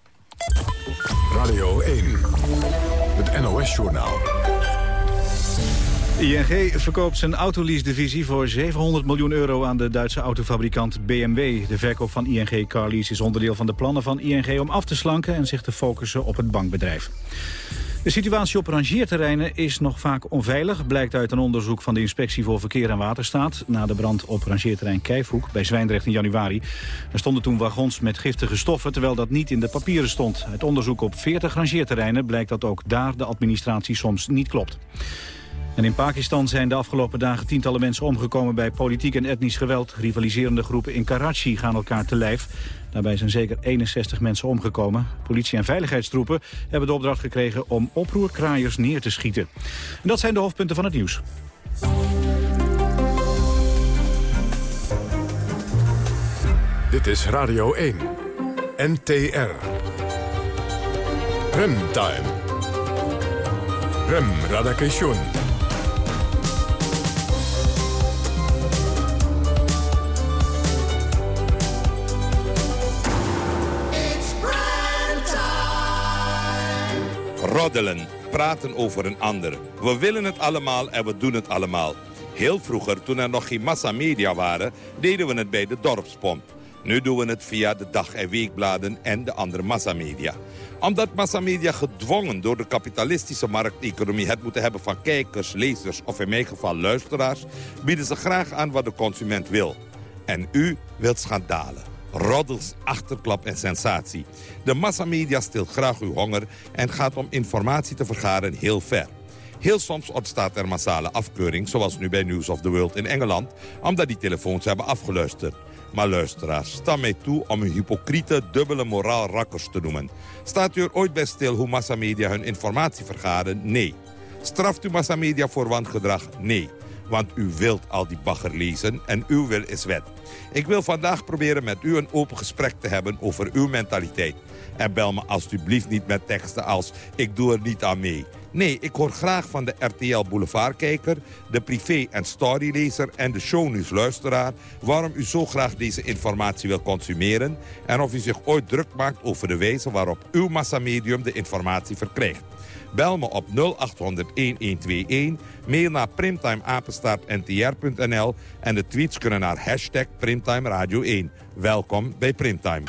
Radio 1, het NOS-journaal. ING verkoopt zijn autolease-divisie voor 700 miljoen euro aan de Duitse autofabrikant BMW. De verkoop van ING Carlease is onderdeel van de plannen van ING om af te slanken en zich te focussen op het bankbedrijf. De situatie op rangeerterreinen is nog vaak onveilig... blijkt uit een onderzoek van de Inspectie voor Verkeer en Waterstaat... na de brand op rangeerterrein Kijfhoek bij Zwijndrecht in januari. Er stonden toen wagons met giftige stoffen... terwijl dat niet in de papieren stond. Het onderzoek op 40 rangeerterreinen blijkt dat ook daar de administratie soms niet klopt. En in Pakistan zijn de afgelopen dagen tientallen mensen omgekomen bij politiek en etnisch geweld. Rivaliserende groepen in Karachi gaan elkaar te lijf. Daarbij zijn zeker 61 mensen omgekomen. Politie en veiligheidstroepen hebben de opdracht gekregen om oproerkraaiers neer te schieten. En dat zijn de hoofdpunten van het nieuws. Dit is Radio 1. NTR. Remtime. Rem Radakation. Roddelen, praten over een ander. We willen het allemaal en we doen het allemaal. Heel vroeger, toen er nog geen massamedia waren, deden we het bij de dorpspomp. Nu doen we het via de dag- en weekbladen en de andere massamedia. Omdat massamedia gedwongen door de kapitalistische markteconomie... het moeten hebben van kijkers, lezers of in mijn geval luisteraars... bieden ze graag aan wat de consument wil. En u wilt schandalen roddels, achterklap en sensatie. De massamedia stilt graag uw honger en gaat om informatie te vergaren heel ver. Heel soms ontstaat er massale afkeuring, zoals nu bij News of the World in Engeland... omdat die telefoons hebben afgeluisterd. Maar luisteraars, sta mij toe om uw hypocriete, dubbele moraal rakkers te noemen. Staat u er ooit bij stil hoe massamedia hun informatie vergaren? Nee. Straft u massamedia voor wangedrag? Nee. Want u wilt al die bagger lezen en uw wil is wet. Ik wil vandaag proberen met u een open gesprek te hebben over uw mentaliteit. En bel me alstublieft niet met teksten als ik doe er niet aan mee. Nee, ik hoor graag van de RTL Boulevardkijker, de privé- en storylezer en de shownieuwsluisteraar... waarom u zo graag deze informatie wil consumeren... en of u zich ooit druk maakt over de wijze waarop uw massamedium de informatie verkrijgt. Bel me op 0800-1121, mail naar primtimeapenstaartntr.nl... en de tweets kunnen naar hashtag Primtime Radio 1. Welkom bij Primtime.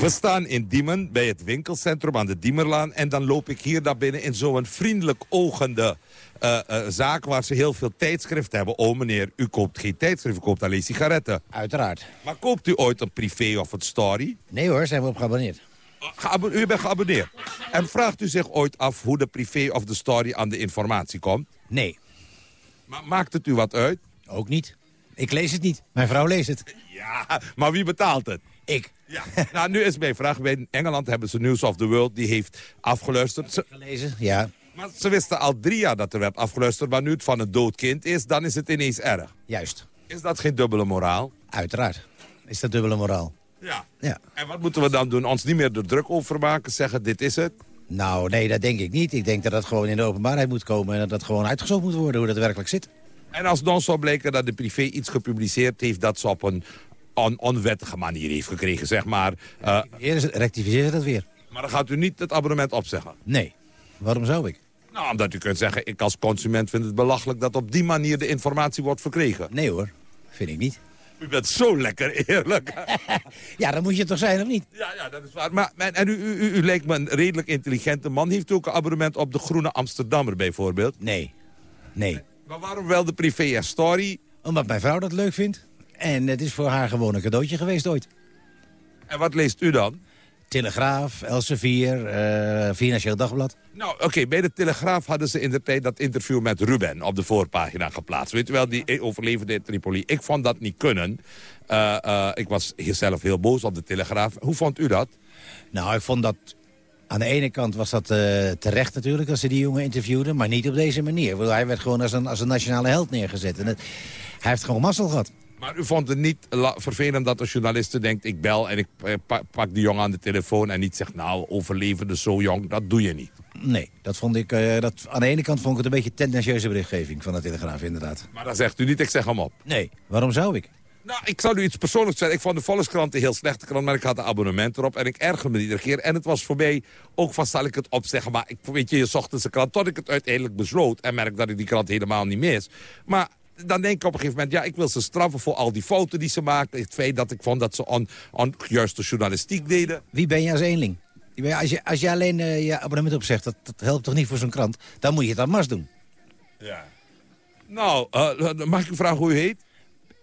We staan in Diemen bij het winkelcentrum aan de Diemerlaan... en dan loop ik hier naar binnen in zo'n vriendelijk ogende uh, uh, zaak... waar ze heel veel tijdschriften hebben. Oh meneer, u koopt geen tijdschrift, u koopt alleen sigaretten. Uiteraard. Maar koopt u ooit een privé of een story? Nee hoor, zijn we op geabonneerd. U bent geabonneerd. En vraagt u zich ooit af hoe de privé of de story aan de informatie komt? Nee. Maar maakt het u wat uit? Ook niet. Ik lees het niet. Mijn vrouw leest het. Ja, maar wie betaalt het? Ik. Ja. nou, nu is mijn vraag. Bij Engeland hebben ze News of the World. Die heeft afgeluisterd. Ze... Gelezen, ja. Maar ze wisten al drie jaar dat er werd afgeluisterd. Maar nu het van een dood kind is, dan is het ineens erg. Juist. Is dat geen dubbele moraal? Uiteraard. Is dat dubbele moraal. Ja. ja. En wat moeten we dan doen? Ons niet meer er druk over maken? Zeggen, dit is het? Nou, nee, dat denk ik niet. Ik denk dat dat gewoon in de openbaarheid moet komen... en dat dat gewoon uitgezocht moet worden, hoe dat werkelijk zit. En als dan zou blijken dat de privé iets gepubliceerd heeft... dat ze op een on onwettige manier heeft gekregen, zeg maar... Uh, Rectificeer dat weer. Maar dan gaat u niet het abonnement opzeggen? Nee. Waarom zou ik? Nou, omdat u kunt zeggen, ik als consument vind het belachelijk... dat op die manier de informatie wordt verkregen. Nee hoor, vind ik niet. U bent zo lekker eerlijk. ja, dan moet je toch zijn, of niet? Ja, ja dat is waar. Maar, en en u, u, u, lijkt me een redelijk intelligente man. Heeft u ook een abonnement op de Groene Amsterdammer bijvoorbeeld? Nee. Nee. Maar waarom wel de privé story? Omdat mijn vrouw dat leuk vindt. En het is voor haar gewoon een cadeautje geweest ooit. En wat leest u dan? Telegraaf, Elsevier, eh Financieel Dagblad. Nou, oké, bij de Telegraaf hadden ze in de tijd dat interview met Ruben op de voorpagina geplaatst. Weet u wel, die overlevende in Tripoli. Ik vond dat niet kunnen. Eh, eh, ik was hier zelf heel boos op de Telegraaf. Hoe vond u dat? Nou, ik vond dat... Aan de ene kant was dat eh, terecht natuurlijk, als ze die jongen interviewden. Maar niet op deze manier. Hij werd gewoon als een, als een nationale held neergezet. En het, hij heeft gewoon mazzel gehad. Maar u vond het niet vervelend dat als journaliste denkt... ik bel en ik eh, pa- pak die jongen aan de telefoon en niet zegt... nou, overlevende zo jong, dat doe je niet. Nee, dat vond ik... eh, dat, aan de ene kant vond ik het een beetje tendentieuze berichtgeving van de Telegraaf, inderdaad. Maar dat zegt u niet, ik zeg hem op. Nee, waarom zou ik? Nou, ik zal u iets persoonlijks zeggen. Ik vond de Volkskrant een heel slechte krant, maar ik had een abonnement erop. En ik erger me iedere keer. En het was voor mij ook van, zal ik het opzeggen? Maar ik, weet je, je ochtends een krant, tot ik het uiteindelijk besloot. En merk dat ik die krant helemaal niet mis. Maar dan denk ik op een gegeven moment, ja, ik wil ze straffen voor al die fouten die ze maakten. Het feit dat ik vond dat ze on, onjuiste journalistiek deden. Wie ben je als eenling? Als je, als je alleen eh, je abonnement opzegt, dat, dat helpt toch niet voor zo'n krant? Dan moet je het aan mas doen. Ja. Nou, eh, mag ik vragen hoe u heet?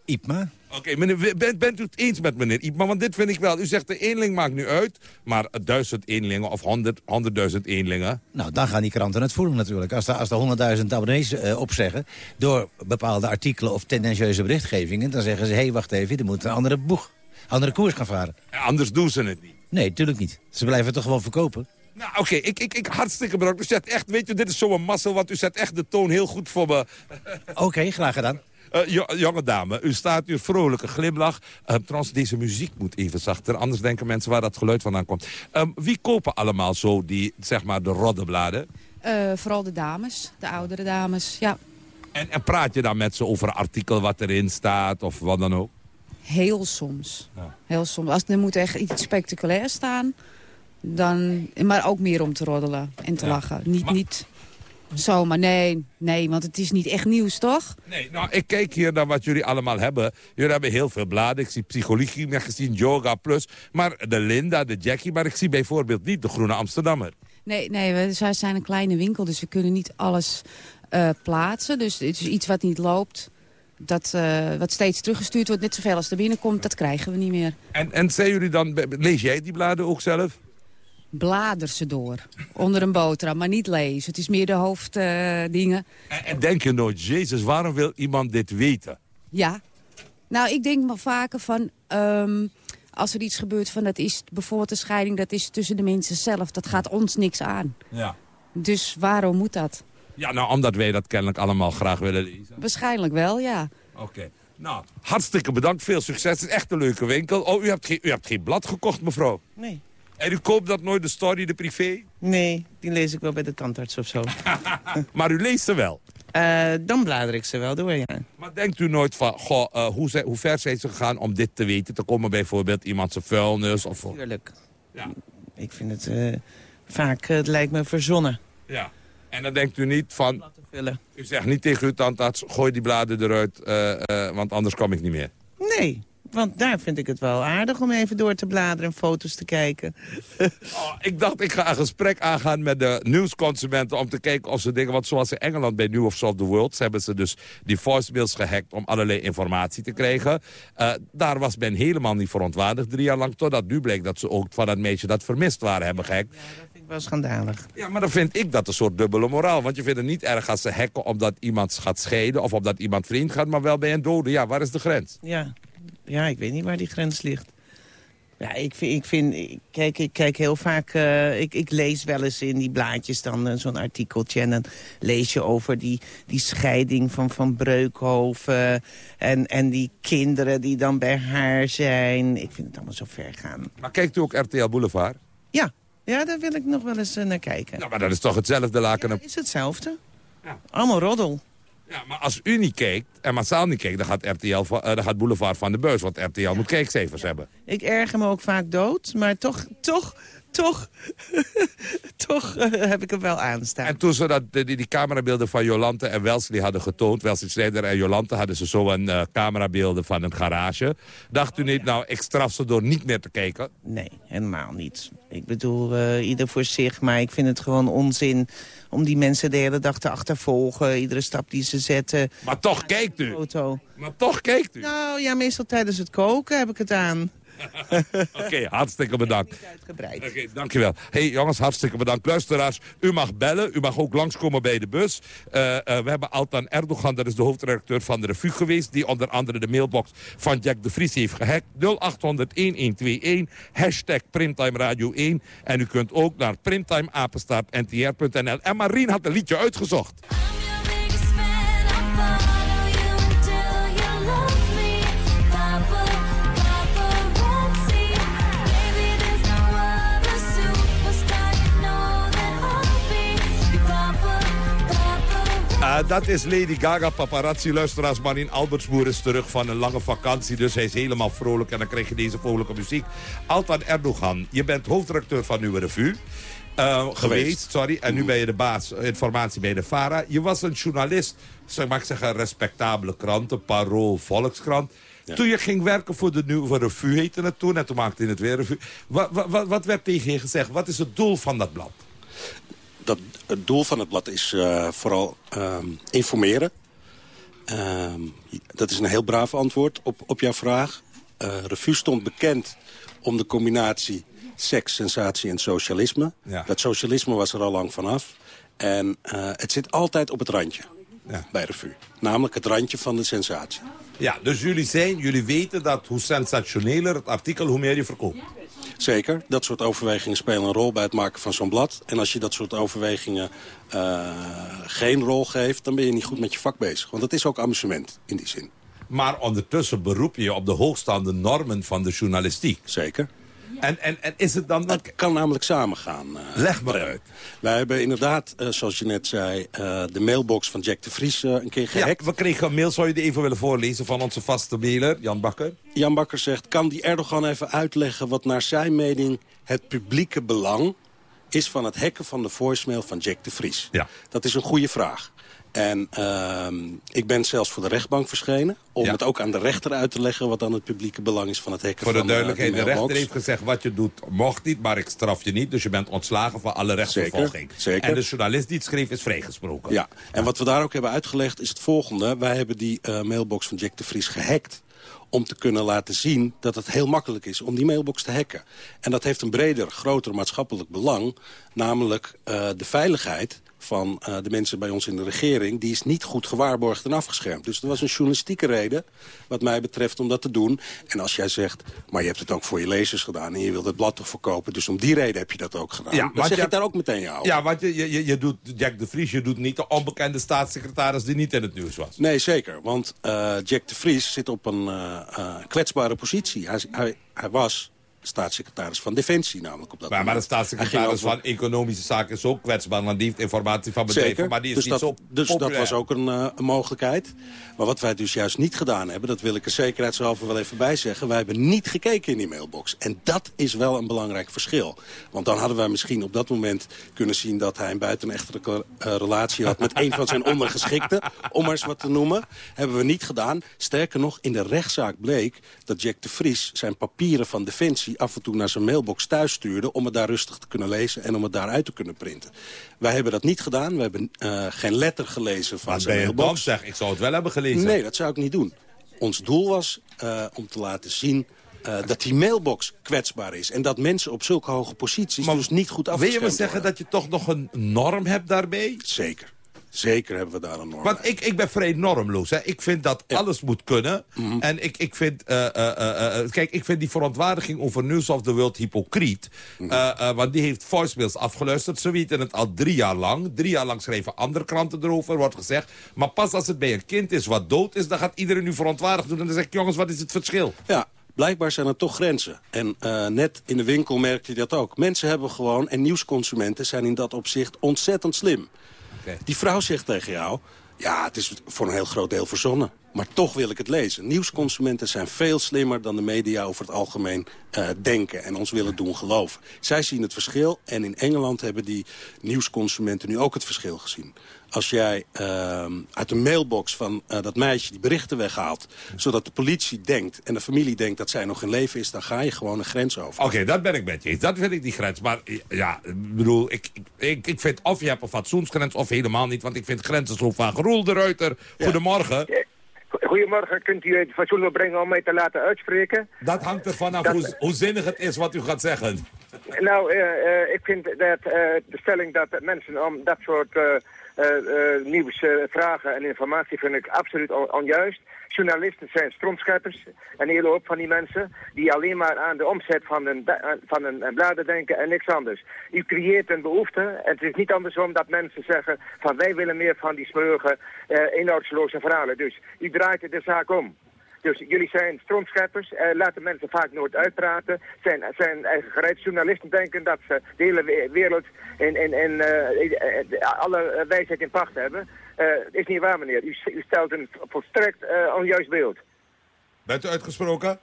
Ipma. Oké, meneer, bent, bent u het eens met meneer Ipma? Want dit vind ik wel. U zegt de eenling maakt nu uit, maar duizend eenlingen of honderd, honderdduizend eenlingen... Nou, dan gaan die kranten het voelen natuurlijk. Als er, als er 100.000 abonnees eh, opzeggen door bepaalde artikelen of tendentieuze berichtgevingen... dan zeggen ze, hé, hey, wacht even, er moet een andere boeg, andere koers gaan varen. En anders doen ze het niet. Nee, natuurlijk niet. Ze blijven het toch gewoon verkopen? Nou, oké, ik, ik, ik hartstikke bedankt. U zet echt, weet je, dit is zo'n mazzel, want u zet echt de toon heel goed voor me. Oké, graag gedaan. Eh, jo- jonge dame, u staat hier vrolijke glimlach. Uh, trouwens, deze muziek moet even zachter, anders denken mensen waar dat geluid vandaan komt. Ehm, wie kopen allemaal zo die, zeg maar, de roddenbladen? Eh, vooral de dames, de oudere dames, ja. En, en praat je dan met ze over een artikel wat erin staat of wat dan ook? Heel soms. Heel soms. Als er moet echt iets spectaculairs staan, dan... Maar ook meer om te roddelen en te Ja. lachen. Niet, niet zomaar, nee, nee, want het is niet echt nieuws, toch? Nee, nou, ik kijk hier naar wat jullie allemaal hebben. Jullie hebben heel veel bladen. Ik zie psychologie magazine, yoga plus. Maar de Linda, de Jackie. Maar ik zie bijvoorbeeld niet de Groene Amsterdammer. Nee, nee, we zijn een kleine winkel, dus we kunnen niet alles eh, plaatsen. Dus het is iets wat niet loopt, dat, eh, wat steeds teruggestuurd wordt. Net zoveel als er binnenkomt, dat krijgen we niet meer. En, en zijn jullie dan, lees jij die bladen ook zelf? Blader ze door, onder een boterham, maar niet lezen. Het is meer de hoofddingen. En, en denk je nooit, jezus, waarom wil iemand dit weten? ja. Nou, ik denk maar vaker van... ehm, als er iets gebeurt van dat is bijvoorbeeld een scheiding... dat is tussen de mensen zelf, dat gaat ons niks aan. Ja. Dus waarom moet dat? Ja, nou, omdat wij dat kennelijk allemaal graag willen lezen. Waarschijnlijk wel, ja. Oké. Nou, hartstikke bedankt. Veel succes. Het is echt een leuke winkel. Oh, u hebt geen, u hebt geen blad gekocht, mevrouw? Nee. En u koopt dat nooit, de story, de privé? Nee, die lees ik wel bij de tandarts of zo. Maar u leest ze wel? Eh, dan blader ik ze wel door, ja. Maar denkt u nooit van, goh, eh, hoe, ze- hoe ver zijn ze gegaan om dit te weten? Te komen bijvoorbeeld iemand zijn vuilnis of... Tuurlijk. Ja. Ik vind het eh, vaak, het lijkt me verzonnen. Ja. En dan denkt u niet van... vullen. U zegt niet tegen uw tandarts, gooi die bladen eruit, want anders kom ik niet meer. Nee, want daar vind ik het wel aardig om even door te bladeren en foto's te kijken. Oh, ik dacht, ik ga een gesprek aangaan met de nieuwsconsumenten... om te kijken of ze dingen... Want zoals in Engeland bij News of the World... hebben ze dus die voicemails gehackt om allerlei informatie te krijgen. Eh, daar was men helemaal niet verontwaardigd drie jaar lang... totdat nu bleek dat ze ook van dat meisje dat vermist waren hebben gehackt. Dat vind ik wel schandalig. Ja, maar dan vind ik dat een soort dubbele moraal. Want je vindt het niet erg als ze hacken omdat iemand gaat scheiden... of omdat iemand vriend gaat, maar wel bij een dode. Ja, waar is de grens? Ja. Ja, ik weet niet waar die grens ligt. Ja, ik vind, ik vind kijk, ik kijk heel vaak, eh, ik, ik lees wel eens in die blaadjes dan eh, zo'n artikeltje. En dan lees je over die, die scheiding van, van Breukhoven en, en die kinderen die dan bij haar zijn. Ik vind het allemaal zo ver gaan. Maar kijkt u ook RTL Boulevard? Ja, ja daar wil ik nog wel eens eh, naar kijken. Nou, maar dat is toch hetzelfde laken en Is hetzelfde? Allemaal roddel. Ja, maar als u niet kijkt en massaal niet kijkt, dan gaat, RTL, eh, dan gaat Boulevard van de Beus. Want RTL moet kijkcijfers hebben. Ik erger me ook vaak dood, maar toch, toch, toch, toch eh, heb ik hem wel aanstaan. En toen ze dat, die, die camerabeelden van Jolante en Welsley hadden getoond... Welsley Snijder en Jolante hadden ze zo een uh, camerabeelden van een garage. Dacht u niet, nou, ik straf ze door niet meer te kijken? Nee, helemaal niet. Ik bedoel, uh, ieder voor zich, maar ik vind het gewoon onzin... om die mensen de hele dag te achtervolgen, iedere stap die ze zetten. Maar toch kijkt u. Foto. Maar toch kijkt u. Nou ja, meestal tijdens het koken heb ik het aan. Oké, okay, hartstikke bedankt. Oké, okay, dankjewel. hey, jongens, hartstikke bedankt. Luisteraars, u mag bellen. U mag ook langskomen bij de bus. Uh, uh, we hebben Altan Erdogan, dat is de hoofdredacteur van de revue geweest... die onder andere de mailbox van Jack de Vries heeft gehackt. 0800-1121, hashtag Primtime Radio 1. En u kunt ook naar primtimeapenstaartntr.nl. En Marien had een liedje uitgezocht. Uh, dat is Lady Gaga, paparazzi, luisteraars. Marien Albertsboer is terug van een lange vakantie. Dus hij is helemaal vrolijk en dan krijg je deze vrolijke muziek. Altan Erdogan, je bent hoofdredacteur van uw revue. Uh, geweest. sorry. En nu ben je de baas informatie bij de VARA. Je was een journalist, zeg maar ik zeggen, respectabele kranten. Parool, Volkskrant. Ja. Toen je ging werken voor de nieuwe revue, heette het toen. En toen maakte je het weer revue. Wat, wat, wat werd tegen je gezegd? Wat is het doel van dat blad? Dat, het doel van het blad is uh, vooral um, informeren. Um, dat is een heel braaf antwoord op, op jouw vraag. Uh, Revue stond bekend om de combinatie seks, sensatie en socialisme. Ja. Dat socialisme was er al lang vanaf. En uh, het zit altijd op het randje ja. bij Revue. Namelijk het randje van de sensatie. Ja, dus jullie, zijn, jullie weten dat hoe sensationeler het artikel, hoe meer je verkoopt. Zeker, dat soort overwegingen spelen een rol bij het maken van zo'n blad. En als je dat soort overwegingen uh, geen rol geeft... dan ben je niet goed met je vak bezig. Want dat is ook amusement in die zin. Maar ondertussen beroep je je op de hoogstaande normen van de journalistiek. Zeker. En, en, en is het dan... Dat kan namelijk samengaan. Uh, Leg maar uit. Wij hebben inderdaad, uh, zoals je net zei... Uh, de mailbox van Jack de Vries een keer gehackt. Ja, we kregen een mail, zou je die even willen voorlezen... van onze vaste mailer, Jan Bakker? Jan Bakker zegt, kan die Erdogan even uitleggen... wat naar zijn mening het publieke belang is van het hacken van de voicemail van Jack de Vries? Ja. Dat is een goede vraag. En uh, ik ben zelfs voor de rechtbank verschenen... om ja. het ook aan de rechter uit te leggen... wat dan het publieke belang is van het hekken voor van de duidelijkheid, de, de, rechter heeft gezegd... wat je doet mocht niet, maar ik straf je niet. Dus je bent ontslagen van alle rechtsvervolging. Zeker, zeker. En de journalist die het schreef is vrijgesproken. Ja, en wat we daar ook hebben uitgelegd is het volgende. Wij hebben die uh, mailbox van Jack de Vries gehackt om te kunnen laten zien dat het heel makkelijk is om die mailbox te hacken. En dat heeft een breder, groter maatschappelijk belang. Namelijk uh, de veiligheid van uh, de mensen bij ons in de regering... die is niet goed gewaarborgd en afgeschermd. Dus er was een journalistieke reden, wat mij betreft, om dat te doen. En als jij zegt, maar je hebt het ook voor je lezers gedaan... en je wilt het blad toch verkopen, dus om die reden heb je dat ook gedaan. Ja, dan zeg je, ik daar ook meteen jou. Ja, want je, je, je doet Jack de Vries, je doet niet de onbekende staatssecretaris... die niet in het nieuws was. Nee, zeker, want uh, Jack de Vries zit op een uh, kwetsbare positie. Hij, hij, hij was staatssecretaris van Defensie namelijk op dat maar, moment. Maar de staatssecretaris over... van Economische Zaken is ook kwetsbaar... want die heeft informatie van bedrijven, Zeker. maar die is dus niet dat, zo Dus populair. dat was ook een, uh, een, mogelijkheid. Maar wat wij dus juist niet gedaan hebben... dat wil ik er zekerheidshalve wel even bij zeggen... wij hebben niet gekeken in die mailbox. En dat is wel een belangrijk verschil. Want dan hadden wij misschien op dat moment kunnen zien... dat hij een buitenechtelijke uh, relatie had met een van zijn ondergeschikten... om maar eens wat te noemen. Hebben we niet gedaan. Sterker nog, in de rechtszaak bleek dat Jack de Vries... zijn papieren van Defensie af en toe naar zijn mailbox thuis stuurde... om het daar rustig te kunnen lezen en om het daaruit te kunnen printen. Wij hebben dat niet gedaan. We hebben uh, geen letter gelezen van maar zijn mailbox. Zeg, ik zou het wel hebben gelezen. Nee, dat zou ik niet doen. Ons doel was uh, om te laten zien... Uh, dat die mailbox kwetsbaar is. En dat mensen op zulke hoge posities maar dus niet goed afgeschermd Wil je me zeggen dat je toch nog een norm hebt daarbij? Zeker. Zeker hebben we daar een norm Want ik, ik ben vrij normloos. Hè. Ik vind dat ja. alles moet kunnen. Mm -hmm. En ik, ik vind... Uh, uh, kijk, ik vind die verontwaardiging over News of the World hypocriet. Mm -hmm. want die heeft voicemails afgeluisterd. Ze weten het al drie jaar lang. Drie jaar lang schrijven andere kranten erover, wordt gezegd. Maar pas als het bij een kind is wat dood is... dan gaat iedereen nu verontwaardigd doen. En dan zeg ik, jongens, wat is het verschil? Ja, Blijkbaar zijn er toch grenzen. En uh, net in de winkel merkte je dat ook. Mensen hebben gewoon, en nieuwsconsumenten zijn in dat opzicht ontzettend slim. Die vrouw zegt tegen jou... ja, het is voor een heel groot deel verzonnen. Maar toch wil ik het lezen. Nieuwsconsumenten zijn veel slimmer dan de media over het algemeen eh, denken. En ons willen doen geloven. Zij zien het verschil. En in Engeland hebben die nieuwsconsumenten nu ook het verschil gezien. Als jij uh, uit de mailbox van uh, dat meisje die berichten weghaalt... zodat de politie denkt en de familie denkt dat zij nog in leven is... dan ga je gewoon een grens over. Oké, dat ben ik met je eens. Dat vind ik die grens. Maar ja, ik bedoel, ik, ik, ik vind of je hebt een fatsoensgrens of helemaal niet. Want ik vind grenzen zo vaak. Roel de Ruiter, goedemorgen. Goedemorgen, kunt u het fatsoen opbrengen om mij te laten uitspreken? Dat hangt ervan af dat... hoe, hoe zinnig het is wat u gaat zeggen. Nou, uh, uh, ik vind dat uh, de stelling dat mensen om dat soort nieuws vragen en informatie vind ik absoluut on onjuist. Journalisten zijn strontscheppers, een hele hoop van die mensen, die alleen maar aan de omzet van een, van een, bladen denken en niks anders. U creëert een behoefte en het is niet andersom dat mensen zeggen van wij willen meer van die smurige, uh, inhoudsloze verhalen. Dus u draait de zaak om. Dus jullie zijn strontscheppers, uh, laten mensen vaak nooit uitpraten. Zijn, zijn eigen gereid. Journalisten denken dat ze de hele wereld in, in, in uh, alle wijsheid in pacht hebben. Uh, is niet waar, meneer. U, u stelt een volstrekt uh, onjuist beeld. Bent u uitgesproken?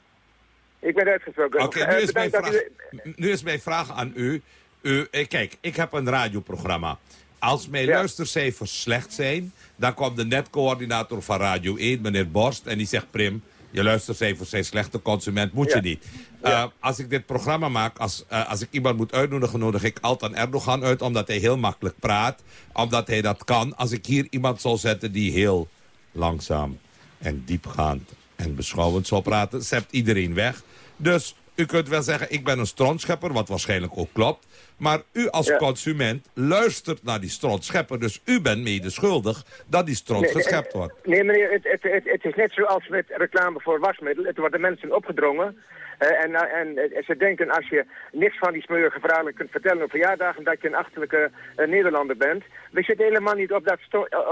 Ik ben uitgesproken. Oké, okay, nu, vraag, u... nu is mijn vraag aan u. u kijk, ik heb een radioprogramma. Als mijn ja. luistercijfers slecht zijn... dan komt de netcoördinator van Radio 1, meneer Borst... en die zegt, Prim, je luistercijfers zijn slechte consument, moet ja. je niet. Uh, ja. Als ik dit programma maak, als, uh, als ik iemand moet uitnodigen... nodig ik Altan Erdogan uit, omdat hij heel makkelijk praat. Omdat hij dat kan. Als ik hier iemand zou zetten die heel langzaam en diepgaand en beschouwend zou praten... zept iedereen weg. Dus u kunt wel zeggen, ik ben een strontschepper, wat waarschijnlijk ook klopt. Maar u als ja. consument luistert naar die strontschepper. Dus u bent medeschuldig dat die stront nee, geschept wordt. Nee, meneer, het, het, het, het is net zoals met reclame voor wasmiddel. Het wordt de mensen opgedrongen. Uh, en, en, en, ze denken als je niks van die smeurige verhalen kunt vertellen op verjaardagen... dat je een achterlijke Nederlander bent. We zitten helemaal niet op, dat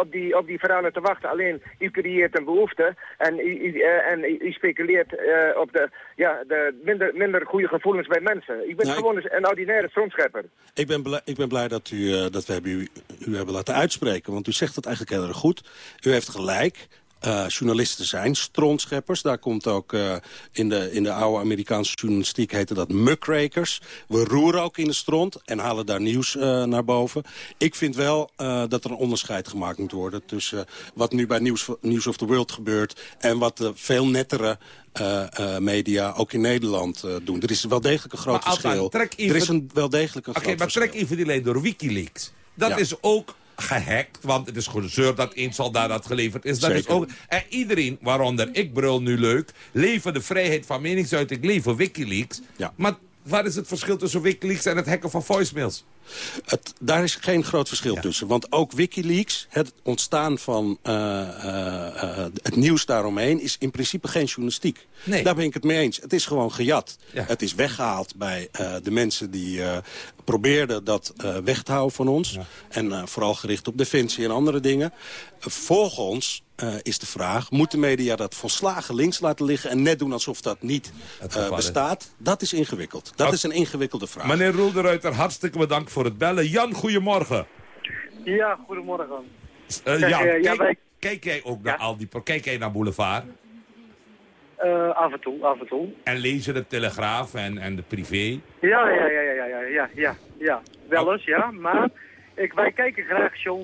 op, die, op die verhalen te wachten. Alleen, u creëert een behoefte en u, en u speculeert op de, ja, de minder, minder goede gevoelens bij mensen. U bent nou, gewoon ik... een ordinaire stroomschepper. Ik ben blij, ik ben blij dat, u, dat we hebben u, u hebben laten uitspreken, want u zegt het eigenlijk heel erg goed. U heeft gelijk. Uh, journalisten zijn strontscheppers. Daar komt ook uh, in, de, in de oude Amerikaanse journalistiek heette dat muckrakers. We roeren ook in de stront en halen daar nieuws uh, naar boven. Ik vind wel dat er een onderscheid gemaakt moet worden... tussen wat nu bij News, News of the World gebeurt... en wat de veel nettere uh, uh, media ook in Nederland uh, doen. Er is wel degelijk een groot maar verschil. Even... Er is een, wel degelijk een Oké, groot maar verschil. trek even die lijn door Wikileaks. Dat Ja. is ook gehackt, want het is gezeurd dat één soldaat dat geleverd is. Dat is ook, en iedereen, waaronder ik brul nu leuk... leven de vrijheid van meningsuiting, leven Wikileaks. Maar waar is het verschil tussen Wikileaks en het hacken van voicemails? Het, daar is geen groot verschil tussen. Want ook Wikileaks, het ontstaan van uh, uh, uh, het nieuws daaromheen... is in principe geen journalistiek. Nee. Daar ben ik het mee eens. Het is gewoon gejat. Ja. Het is weggehaald bij uh, de mensen die probeerden dat weg te houden van ons. Ja. En vooral gericht op defensie en andere dingen. Volgens uh, is de vraag, moet de media dat volslagen links laten liggen... en net doen alsof dat niet uh, bestaat? Dat is ingewikkeld. Dat is een ingewikkelde vraag. Meneer Roel de Ruiter, hartstikke bedankt voor het bellen. Jan, goedemorgen. Ja, goedemorgen. Eh, Jan, kijk, ja, kijk, kijk, jij ook naar al die... Kijk jij naar Boulevard? Eh, af en toe, af en toe. En lezen de Telegraaf en, en de privé? Ja, ja, ja, ja, ja, ja, ja, ja. Wel eens, ja. Maar ik, wij kijken graag show,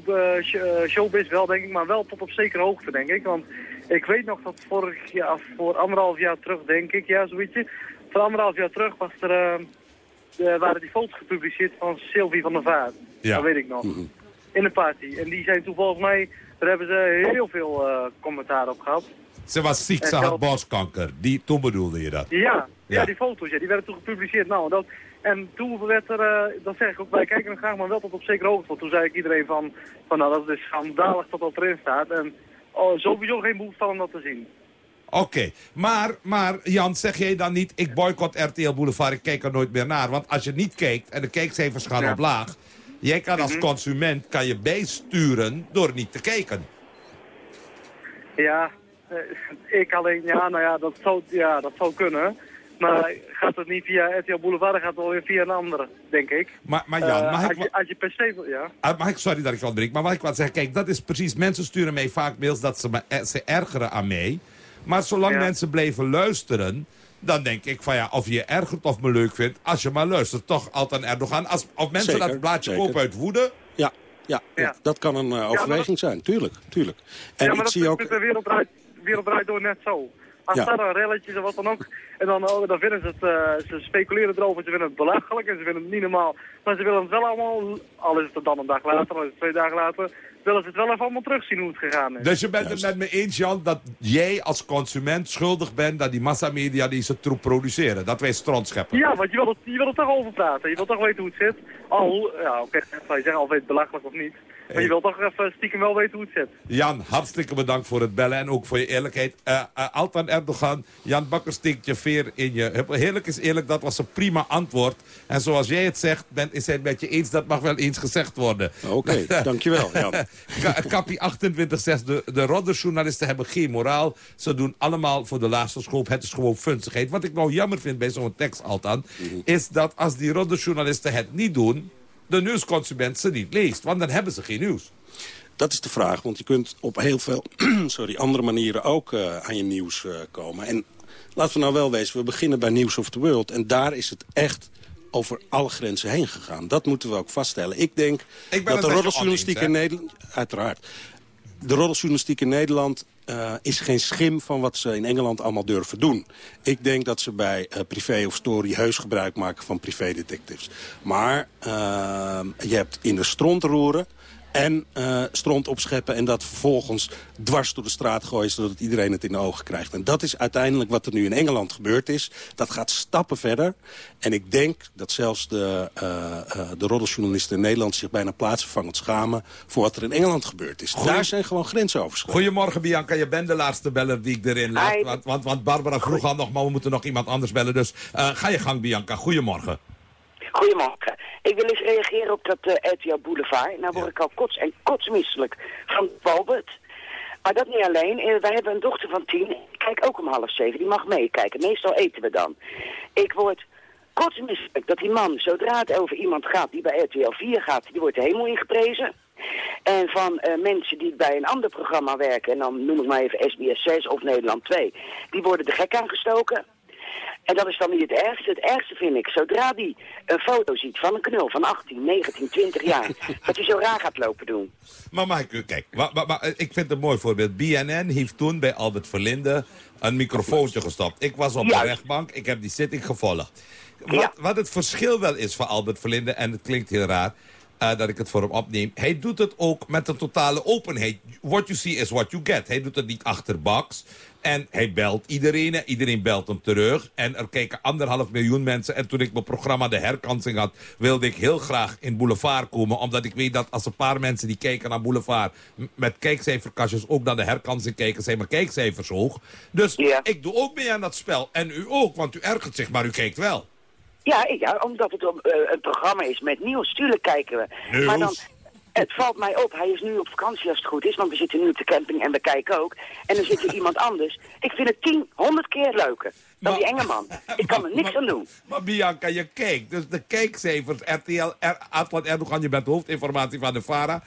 showbiz wel, denk ik, maar wel tot op zekere hoogte, denk ik. Want ik weet nog dat vorig jaar, voor anderhalf jaar terug, denk ik, ja, zoietje. Voor anderhalf jaar terug was er eh, waren die foto's gepubliceerd van Sylvie van der Vaart. Ja. Dat weet ik nog. In een party. En die zijn toen volgens mij, daar hebben ze heel veel eh, commentaar op gehad. Ze was ziek, En ze had borstkanker. Die, toen bedoelde je dat? Ja, ja. Ja. die foto's, ja, die werden toen gepubliceerd. Nou, dat, en toen werd er, eh, dat zeg ik ook, wij kijken er graag maar wel tot op zekere hoogte. Want toen zei ik iedereen van, van nou, dat is schandalig dat dat erin staat. En oh, sowieso geen behoefte aan om dat te zien. Oké, maar, maar Jan, zeg jij dan niet... ik boycott RTL Boulevard, ik kijk er nooit meer naar. Want als je niet kijkt en de kijkcijfers gaan Ja. op laag... jij kan als Mhm. consument kan je bijsturen door niet te kijken. Ja, eh, ik alleen, ja, nou ja, dat zou, ja, dat zou kunnen. Maar gaat het niet via RTL Boulevard, dan gaat het wel weer via een andere, denk ik. Maar, maar Jan, Eh, mag ik als, je, als je per se... Ja. Ah, mag ik, sorry dat ik wat breek, maar mag ik wat zeggen? Kijk, dat is precies, mensen sturen mij vaak mails dat ze, me, eh, ze ergeren aan mij. Maar zolang Ja. mensen blijven luisteren, dan denk ik van ja, of je je ergert of me leuk vindt, als je maar luistert, toch altijd Erdogan. Als, of mensen Zeker, dat blaadje zeker. kopen uit woede, Ja, ja, ja. dat kan een eh, overweging zijn, tuurlijk. tuurlijk. En ja, maar ik dat zie is ook... met de wereld draait, wereld draait door net zo. Als Ja. daar een relletje of wat dan ook, en dan, oh, dan vinden ze het, eh, ze speculeren erover, ze vinden het belachelijk en ze vinden het niet normaal. Maar ze willen het wel allemaal, al is het dan een dag later, al is het twee dagen later, willen ze het wel even allemaal terugzien hoe het gegaan is. Dus je bent het met me eens, Jan, dat jij als consument schuldig bent dat die massamedia deze troep produceren. Dat wij stront scheppen. Ja, want je wil, het, je wil er toch over praten. Je wil toch weten hoe het zit. Al, ja, oké, zou je zeggen, al weet het belachelijk of niet. Maar je wil toch even stiekem wel weten hoe het zit. Jan, hartstikke bedankt voor het bellen en ook voor je eerlijkheid. Eh eh, Altan Erdogan, Jan Bakker steekt je veer in je. Heerlijk is eerlijk, dat was een prima antwoord. En zoals jij het zegt, bent, is hij het met je eens, dat mag wel eens gezegd worden. Oké, dankjewel, Jan. Ka- Kappie 28 zegt, de, de rodderjournalisten hebben geen moraal. Ze doen allemaal voor de laatste school. Het is gewoon funzigheid. Wat ik nou jammer vind bij zo'n tekst, Altan... is dat als die rodderjournalisten het niet doen... de nieuwsconsument ze niet leest. Want dan hebben ze geen nieuws. Dat is de vraag, want je kunt op heel veel sorry, andere manieren ook eh, aan je nieuws eh, komen. En laten we nou wel wezen, we beginnen bij News of the World. En daar is het echt over alle grenzen heen gegaan. Dat moeten we ook vaststellen. Ik denk dat de roddeljournalistiek in? Nederland... Uiteraard. De roddeljournalistiek in Nederland eh, is geen schim van wat ze in Engeland allemaal durven doen. Ik denk dat ze bij eh, privé of story heus gebruik maken van privédetectives. Maar eh, je hebt in de stront roeren en eh, stront opscheppen en dat vervolgens dwars door de straat gooien... zodat iedereen het in de ogen krijgt. En dat is uiteindelijk wat er nu in Engeland gebeurd is. Dat gaat stappen verder. En ik denk dat zelfs de, eh eh de roddeljournalisten in Nederland... zich bijna plaatsvervangend schamen voor wat er in Engeland gebeurd is. Daar zijn gewoon grenzen overschreden. Goedemorgen Bianca, je bent de laatste beller die ik erin laat. Want, want, want Barbara vroeg al nog, maar we moeten nog iemand anders bellen. Dus eh, ga je gang Bianca, goedemorgen. Goedemorgen. Ik wil eens reageren op dat uh, RTL Boulevard. Nou word ik al kots en kotsmisselijk van Balbert. Maar dat niet alleen. Eh, wij hebben een dochter van tien. Ik kijk ook om half zeven. Die mag meekijken. Meestal eten we dan. Ik word kotsmisselijk dat die man, zodra het over iemand gaat die bij RTL 4 gaat, die wordt de hemel ingeprezen. En van uh, mensen die bij een ander programma werken, en dan noem ik maar even SBS 6 of Nederland 2, die worden de gek aangestoken. En dat is dan niet het ergste. Het ergste vind ik, zodra die een foto ziet van een knul van 18, 19, 20 jaar, dat hij zo raar gaat lopen doen. Maar mag ik u, kijk, maar, maar, maar, ik vind het een mooi voorbeeld. BNN heeft toen bij Albert Verlinde een microfoontje gestopt. Ik was op de rechtbank, ik heb die zitting gevolgd. Wat, wat het verschil wel is voor Albert Verlinde, en het klinkt heel raar... Uh, dat ik het voor hem opneem. Hij doet het ook met een totale openheid. What you see is what you get. Hij doet het niet achterbox. En hij belt iedereen en iedereen belt hem terug. En er kijken anderhalf miljoen mensen. En toen ik mijn programma De Herkansing had... wilde ik heel graag in Boulevard komen. Omdat ik weet dat als een paar mensen die kijken naar Boulevard... met kijkcijferkastjes ook naar De Herkansing kijken... zijn mijn kijkcijfers hoog. Dus ja. ik doe ook mee aan dat spel. En u ook, want u ergert zich, maar u kijkt wel. Ja, ja omdat het een, uh, een programma is met nieuws. Tuurlijk kijken we. Nieuws. Maar dan, het valt mij op. Hij is nu op vakantie als het goed is. Want we zitten nu op de camping en we kijken ook. En dan zit er iemand anders. Ik vind het tien, honderd keer leuker dan maar, die enge man. Ik kan er niks maar, aan doen. Maar Bianca, je kijkt. Dus de kijkcijfers, RTL, R, Atlant Erdogan, je bent hoofdinformatie van de VARA.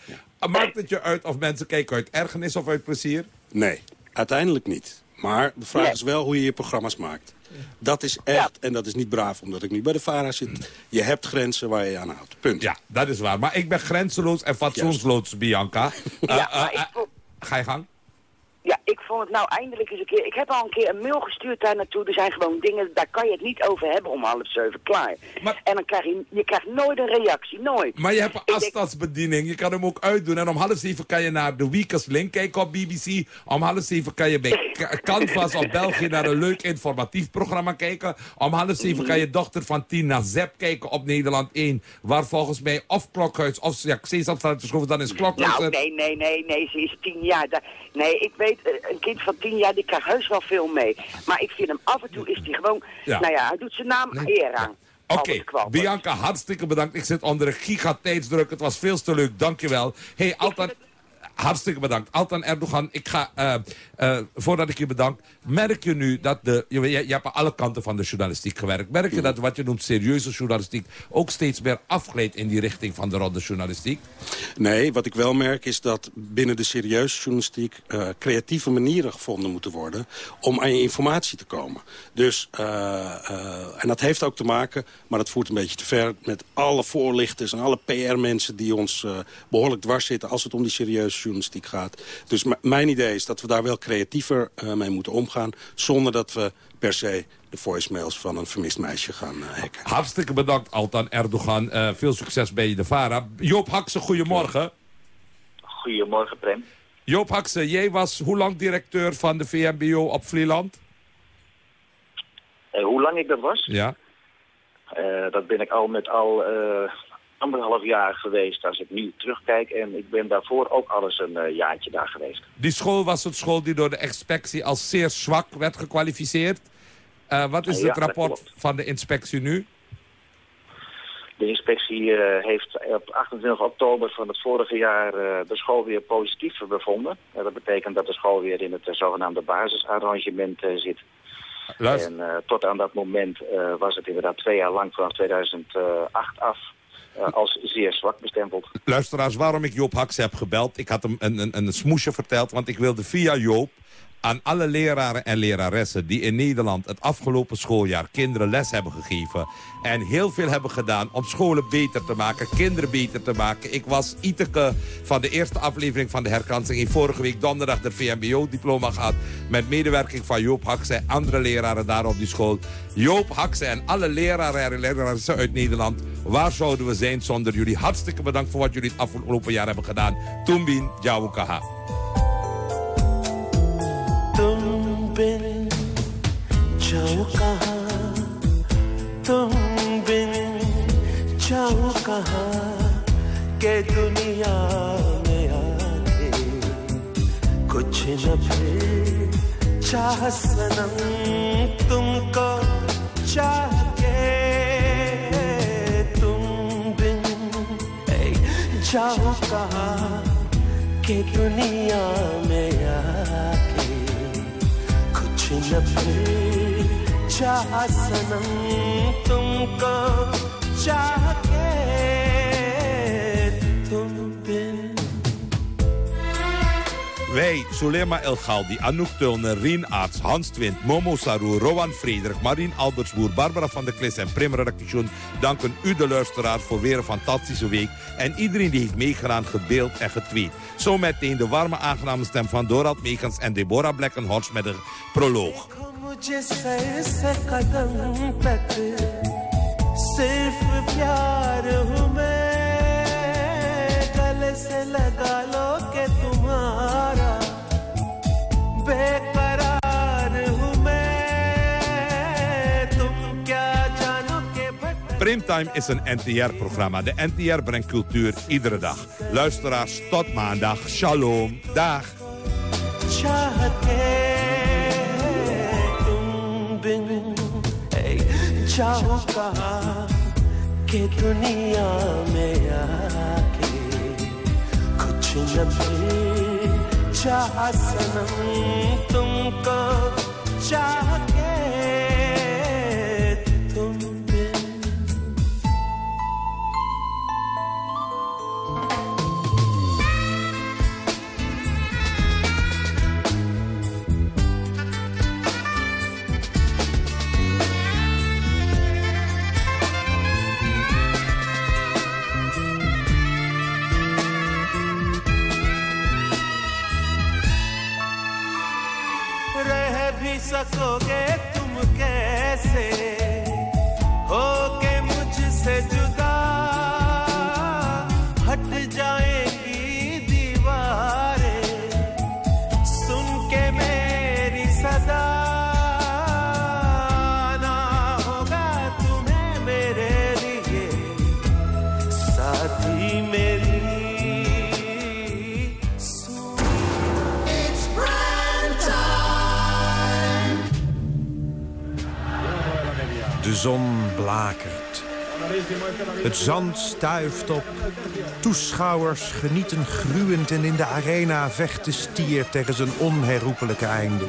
Maakt het je uit of mensen kijken uit ergernis of uit plezier? Nee, uiteindelijk niet. Maar de vraag nee. is wel hoe je je programma's maakt. Dat is echt, ja. en dat is niet braaf omdat ik nu bij de VARA zit... je hebt grenzen waar je je aan houdt. Punt. Ja, dat is waar. Maar ik ben grenzeloos en fatsoensloos, Bianca. Ja, uh, maar uh, ik... Ga je gang? Ja, ik vond het nou eindelijk eens een keer... Ik heb al een keer een mail gestuurd daar naartoe. Er zijn gewoon dingen, daar kan je het niet over hebben om half zeven klaar. Maar, en dan krijg je, je krijgt nooit een reactie, nooit. Maar je hebt een afstandsbediening, je kan hem ook uitdoen. En om half zeven kan je naar de Weekers Link kijken op BBC. Om half zeven kan je bij Canvas op België naar een leuk informatief programma kijken. Om half zeven kan je dochter van tien naar Zep kijken op Nederland 1. Waar volgens mij of Klokhuis of ja, Sesamstraat is dan is Klokhuis. Nou, nee, nee, nee, nee, ze is tien jaar. Nee, ik weet een kind van tien jaar, die krijgt heus wel veel mee. Maar ik vind hem af en toe is hij gewoon... Ja. Nou ja, hij doet zijn naam eer aan. Oké, okay. Bianca, hartstikke bedankt. Ik zit onder een gigatijdsdruk. Het was veel te leuk, dankjewel. hey, altijd... Hartstikke bedankt. Altan Erdogan, ik ga, eh, eh, voordat ik je bedank... merk je nu dat de... Je, je, hebt aan alle kanten van de journalistiek gewerkt. Merk je dat wat je noemt serieuze journalistiek... ook steeds meer afgleed in die richting van de rodde journalistiek? Nee, wat ik wel merk is dat binnen de serieuze journalistiek... eh, creatieve manieren gevonden moeten worden om aan je informatie te komen. Dus, en dat heeft ook te maken, maar dat voert een beetje te ver... met alle voorlichters en alle PR-mensen die ons eh, behoorlijk dwars zitten... als het om die serieuze journalistiek gaat. Dus mijn idee is dat we daar wel creatiever eh, mee moeten omgaan... zonder dat we per se de voicemails van een vermist meisje gaan eh, hacken. Hartstikke bedankt, Altan Erdogan. Eh, veel succes bij de VARA. Joop Hakse, goedemorgen. Goedemorgen, Prem. Joop Hakse, jij was hoe lang directeur van de VMBO op Vlieland? Eh, hoe lang ik dat was? Ja. Eh, dat ben ik al met al eh, anderhalf jaar geweest als ik nu terugkijk. En ik ben daarvoor ook al eens een eh, jaartje daar geweest. Die school was een school die door de inspectie als zeer zwak werd gekwalificeerd. Eh, wat is Ja, het rapport van de inspectie nu? De inspectie eh, heeft op 28 oktober van het vorige jaar de school weer positief bevonden. Dat betekent dat de school weer in het zogenaamde basisarrangement zit. Luister. En tot aan dat moment was het inderdaad twee jaar lang vanaf 2008 af als zeer zwak bestempeld. Luisteraars, waarom ik Joop Haks heb gebeld. Ik had hem een, een, een smoesje verteld, want ik wilde via Joop aan alle leraren en leraressen die in Nederland het afgelopen schooljaar kinderen les hebben gegeven. En heel veel hebben gedaan om scholen beter te maken, kinderen beter te maken. Ik was Iteke van de eerste aflevering van de herkansing. Die vorige week donderdag de VMBO-diploma gehad. Met medewerking van Joop Hakse en andere leraren daar op die school. Joop Hakse en alle leraren en leraressen uit Nederland. Waar zouden we zijn zonder jullie? Hartstikke bedankt voor wat jullie het afgelopen jaar hebben gedaan. Tumbin Jawukaha. तुम बिन जाऊं कहाँ तुम बिन जाऊं कहाँ के दुनिया में आके कुछ न फिर चाह सनम तुमको चाह जाऊँ कहा कि दुनिया में आके कुछ न फिर चाह सनम तुमको चाह Wij, Sulema El Galdi, Anouk Tulner, Rien Aarts, Hans Twint, Momo Saroer, Rowan Frederik, Marien Albertsboer, Barbara van der Klis en Prim Redactation danken u de luisteraars voor weer een fantastische week. En iedereen die heeft meegedaan, gedeeld en getweet. Zo meteen de warme aangename stem van Dorald Meekens en Deborah Blekkenhorst met een proloog. मुझे सर से कदम तक सिर्फ प्यार हूँ मैं गले से लगा लो के तुम्हारा बेकरार हूँ मैं तुम क्या जानो के Primtime is een NTR-programma. De NTR brengt cultuur iedere dag. Luisteraars, tot maandag. Shalom. Dag. चाहते तुम बिन ए, जाओ कहाँ के दुनिया में आके कुछ न फिर पूछा सनम तुमको चाहता zon blakert. Het zand stuift op. Toeschouwers genieten gruwend en in de arena vecht de stier tegen zijn onherroepelijke einde.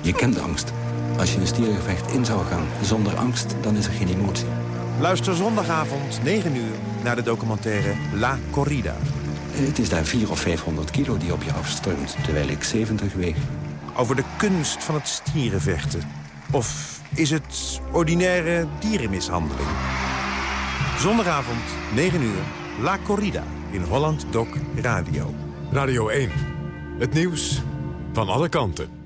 Je kent angst. Als je een stiergevecht in zou gaan zonder angst, dan is er geen emotie. Luister zondagavond, 9 uur, naar de documentaire La Corrida. Het is daar 400 of 500 kilo die op je afstroomt, terwijl ik 70 weeg. Over de kunst van het stierenvechten. Of is het ordinaire dierenmishandeling? Zondagavond, 9 uur, La Corrida in Holland Doc Radio. Radio 1. Het nieuws van alle kanten.